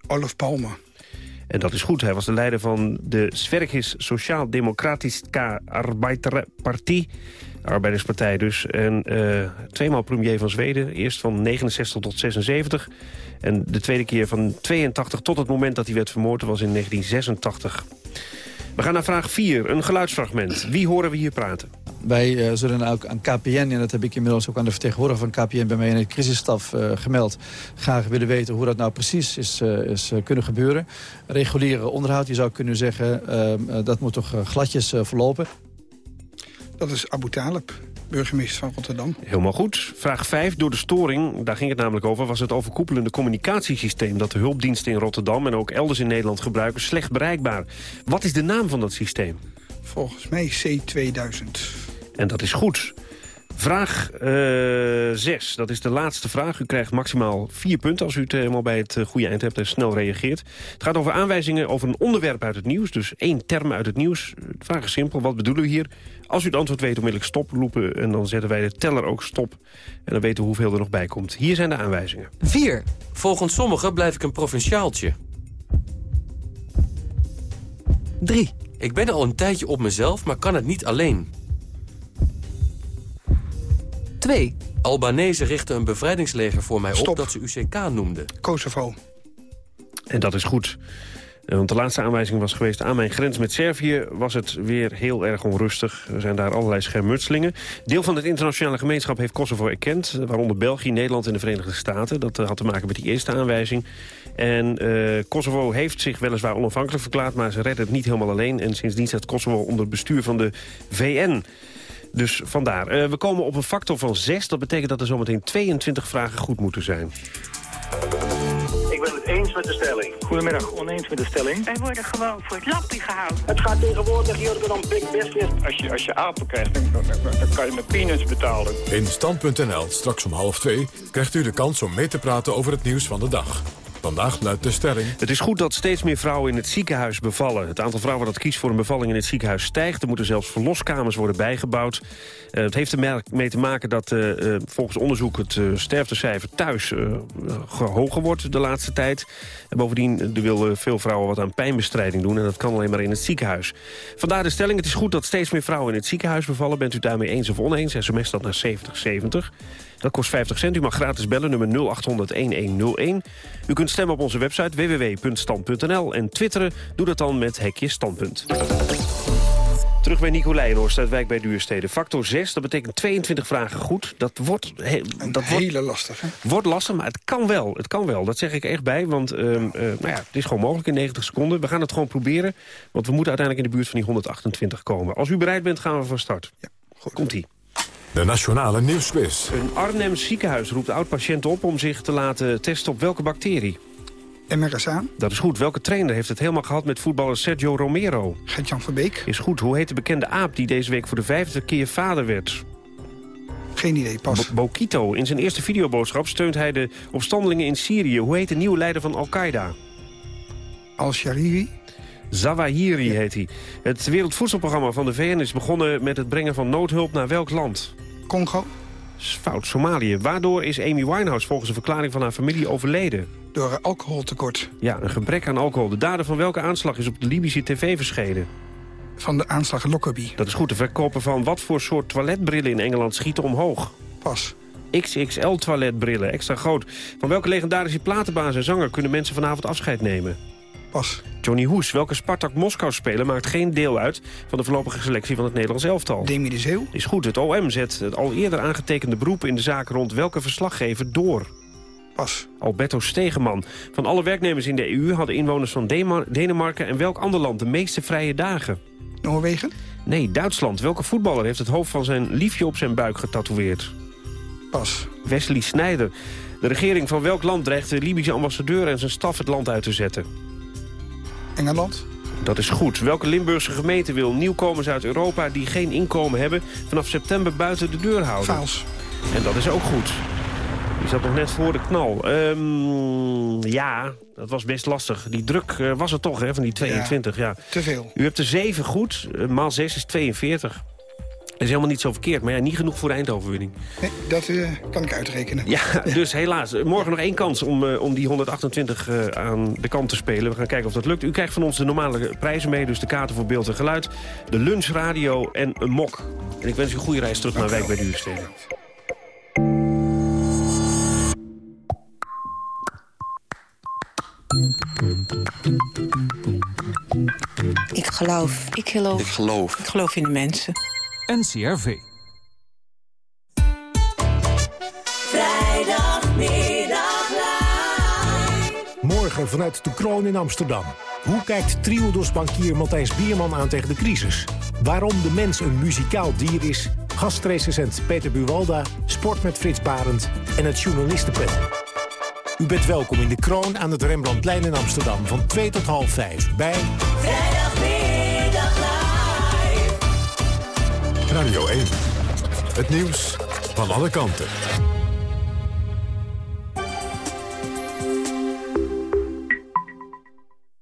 [SPEAKER 30] Olof Palme.
[SPEAKER 12] En dat is goed. Hij was de leider van de Sveriges Sociaal-Democratiska Arbeiderpartie. Arbeiderspartij dus. En uh, tweemaal premier van Zweden. Eerst van 69 tot 76. En de tweede keer van 82 tot het moment dat hij werd vermoord was in 1986. We gaan naar vraag 4, een geluidsfragment. Wie horen we hier praten?
[SPEAKER 32] Wij uh, zullen ook aan KPN, en dat heb ik inmiddels ook aan de vertegenwoordiger van KPN bij mij in het crisisstaf uh, gemeld, graag willen weten hoe dat nou precies is, uh, is kunnen gebeuren. Reguliere onderhoud, je zou kunnen zeggen, dat moet toch gladjes verlopen.
[SPEAKER 30] Dat is Abu Talib, burgemeester van Rotterdam.
[SPEAKER 12] Helemaal goed. Vraag 5. Door de storing, daar ging het namelijk over... was het overkoepelende communicatiesysteem... dat de hulpdiensten in Rotterdam en ook elders in Nederland gebruiken... slecht bereikbaar. Wat is de naam van dat systeem?
[SPEAKER 30] Volgens mij C2000.
[SPEAKER 12] En dat is goed. Vraag 6, dat is de laatste vraag. U krijgt maximaal vier punten als u het helemaal bij het goede eind hebt en snel reageert. Het gaat over aanwijzingen over een onderwerp uit het nieuws. Dus één term uit het nieuws. De vraag is simpel, wat bedoelen we hier? Als u het antwoord weet, onmiddellijk stop roepen. En dan zetten wij de teller ook stop. En dan weten we hoeveel er nog bij komt. Hier zijn de aanwijzingen.
[SPEAKER 33] 4. Volgens sommigen blijf ik een provinciaaltje. 3. Ik ben al een tijdje op mezelf, maar kan het niet alleen. 2. Albanese richten een bevrijdingsleger voor mij
[SPEAKER 30] Stop.
[SPEAKER 33] op dat ze UCK noemden.
[SPEAKER 30] Kosovo.
[SPEAKER 12] En dat is goed. Want de laatste aanwijzing was geweest aan mijn grens met Servië... was het weer heel erg onrustig. Er zijn daar allerlei schermutselingen. Deel van het internationale gemeenschap heeft Kosovo erkend... waaronder België, Nederland en de Verenigde Staten. Dat eh, had te maken met die eerste aanwijzing. En eh, Kosovo heeft zich weliswaar onafhankelijk verklaard... maar ze redden het niet helemaal alleen. En sindsdien staat Kosovo onder het bestuur van de VN... Dus vandaar. Eh, we komen op een factor van 6. Dat betekent dat er zometeen 22 vragen goed moeten zijn.
[SPEAKER 34] Ik ben het eens met de stelling.
[SPEAKER 35] Goedemiddag, oneens met de stelling.
[SPEAKER 34] Wij worden gewoon voor het lappie gehouden. Het gaat tegenwoordig hier dan big business.
[SPEAKER 35] Als je, als je apen krijgt, dan- dan kan je met peanuts betalen.
[SPEAKER 1] In Stand.nl, straks om half twee, krijgt u de kans om mee te praten over het nieuws van de dag. Vandaag luidt de stelling...
[SPEAKER 12] Het is goed dat steeds meer vrouwen in het ziekenhuis bevallen. Het aantal vrouwen dat kiest voor een bevalling in het ziekenhuis stijgt. Er moeten zelfs verloskamers worden bijgebouwd. Eh, het heeft ermee te maken dat eh, eh, volgens onderzoek het sterftecijfer thuis hoger wordt de laatste tijd. En bovendien willen veel vrouwen wat aan pijnbestrijding doen. En dat kan alleen maar in het ziekenhuis. Vandaar de stelling, het is goed dat steeds meer vrouwen in het ziekenhuis bevallen. Bent u daarmee eens of oneens? SMS dat naar 7070. Dat kost 50 cent. U mag gratis bellen, nummer 0800-1101. U kunt stemmen op onze website www.stand.nl. En twitteren, doe dat dan met hekje standpunt. Terug bij Nico Leijenhorst uit Wijk bij Duurstede. Factor 6, dat betekent 22 vragen goed. Dat wordt... he- dat wordt,
[SPEAKER 30] Hele lastig, hè?
[SPEAKER 12] wordt lastig, maar het kan wel. Het kan wel, dat zeg ik echt bij. Want ehm, eh, nou ja, het is gewoon mogelijk in 90 seconden. We gaan het gewoon proberen. Want we moeten uiteindelijk in de buurt van die 128 komen. Als u bereid bent, gaan we van start. Komt-ie.
[SPEAKER 1] De Nationale Nieuwsquiz.
[SPEAKER 12] Een Arnhems ziekenhuis roept oud-patiënten op om zich te laten testen op welke bacterie.
[SPEAKER 30] MRSA.
[SPEAKER 12] Dat is goed. Welke trainer heeft het helemaal gehad met voetballer Sergio Romero?
[SPEAKER 30] Gert-Jan Verbeek.
[SPEAKER 12] Is goed. Hoe heet de bekende aap die deze week voor de vijfde keer vader werd?
[SPEAKER 30] Geen idee, pas.
[SPEAKER 12] Bo- Bokito. In zijn eerste videoboodschap steunt hij de opstandelingen in Syrië. Hoe heet de nieuwe leider van Al-Qaeda?
[SPEAKER 30] Al-Shariri.
[SPEAKER 12] Zawahiri heet hij. Het Wereldvoedselprogramma van de VN is begonnen met het brengen van noodhulp naar welk land?
[SPEAKER 30] Congo.
[SPEAKER 12] Fout, Somalië. Waardoor is Amy Winehouse volgens een verklaring van haar familie overleden?
[SPEAKER 30] Door alcoholtekort.
[SPEAKER 12] Ja, een gebrek aan alcohol. De dader van welke aanslag is op de Libische tv verschenen?
[SPEAKER 30] Van de aanslag Lockerbie.
[SPEAKER 12] Dat is goed. De verkopen van wat voor soort toiletbrillen in Engeland schieten omhoog?
[SPEAKER 30] Pas.
[SPEAKER 12] XXL toiletbrillen, extra groot. Van welke legendarische platenbaas en zanger kunnen mensen vanavond afscheid nemen?
[SPEAKER 30] Pas.
[SPEAKER 12] Johnny Hoes, welke Spartak Moskou-speler maakt geen deel uit... van de voorlopige selectie van het Nederlands elftal?
[SPEAKER 30] Demi de Zeeuw.
[SPEAKER 12] Is goed, het OM zet het al eerder aangetekende beroep in de zaak rond welke verslaggever door?
[SPEAKER 30] Pas.
[SPEAKER 12] Alberto Stegeman. Van alle werknemers in de EU hadden inwoners van Denemarken en welk ander land de meeste vrije dagen?
[SPEAKER 30] Noorwegen.
[SPEAKER 12] Nee, Duitsland. Welke voetballer heeft het hoofd van zijn liefje op zijn buik getatoeëerd?
[SPEAKER 30] Pas.
[SPEAKER 12] Wesley Sneijder. De regering van welk land dreigt de Libische ambassadeur en zijn staf het land uit te zetten?
[SPEAKER 30] Engeland.
[SPEAKER 12] Dat is goed. Welke Limburgse gemeente wil nieuwkomers uit Europa... die geen inkomen hebben, vanaf september buiten de deur houden?
[SPEAKER 30] Vaals.
[SPEAKER 12] En dat is ook goed. Die zat nog net voor de knal. Ehm, ja, dat was best lastig. Die druk eh, was er toch, hè, van die 22. Ja.
[SPEAKER 30] Te veel.
[SPEAKER 12] U hebt er 7 goed. Eh, maal 6 is 42. Dat is helemaal niet zo verkeerd. Maar ja, niet genoeg voor de eindoverwinning.
[SPEAKER 30] Nee, dat eh, kan ik uitrekenen.
[SPEAKER 12] Ja, dus helaas. Morgen nog één kans om, eh, om die 128 eh, aan de kant te spelen. We gaan kijken of dat lukt. U krijgt van ons de normale prijzen mee. Dus de kaarten voor beeld en geluid. De lunchradio en een mok. En ik wens u een goede reis terug naar Wijk bij Duurstede.
[SPEAKER 36] Ik geloof. Ik geloof.
[SPEAKER 37] Ik geloof.
[SPEAKER 36] Ik geloof in de mensen.
[SPEAKER 37] NCRV.
[SPEAKER 38] Vrijdagmiddag Morgen vanuit de Kroon in Amsterdam. Hoe kijkt Triodos-bankier Matthijs Bierman aan tegen de crisis? Waarom de mens een muzikaal dier is? Gastrecensent Peter Buwalda, sport met Frits Barend en het journalistenpanel. U bent welkom in de Kroon aan het Rembrandtplein in Amsterdam... van 2 tot half 5 bij... Vrijdagmiddag
[SPEAKER 1] Radio 1. Het nieuws van alle kanten.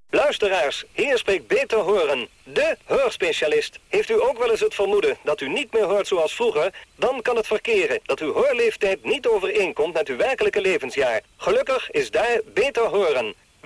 [SPEAKER 39] Luisteraars, hier spreekt Beter Horen, de hoorspecialist. Heeft u ook wel eens het vermoeden dat u niet meer hoort zoals vroeger? Dan kan het verkeren dat uw hoorleeftijd niet overeenkomt met uw werkelijke levensjaar. Gelukkig is daar Beter Horen.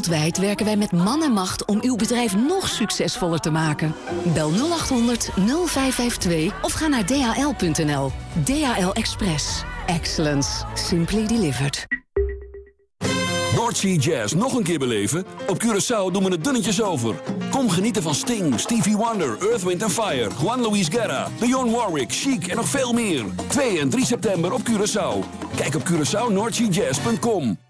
[SPEAKER 9] Wereldwijd werken wij met man en macht om uw bedrijf nog succesvoller te maken. Bel 0800 0552 of ga naar dhl.nl. DHL Express. Excellence. Simply delivered.
[SPEAKER 40] Noordsea Jazz nog een keer beleven? Op Curaçao doen we het dunnetjes over. Kom genieten van Sting, Stevie Wonder, Earth, Wind Fire... Juan Luis Guerra, Dionne Warwick, Chic en nog veel meer. 2 en 3 september op Curaçao. Kijk op CuraçaoNoordseaJazz.com.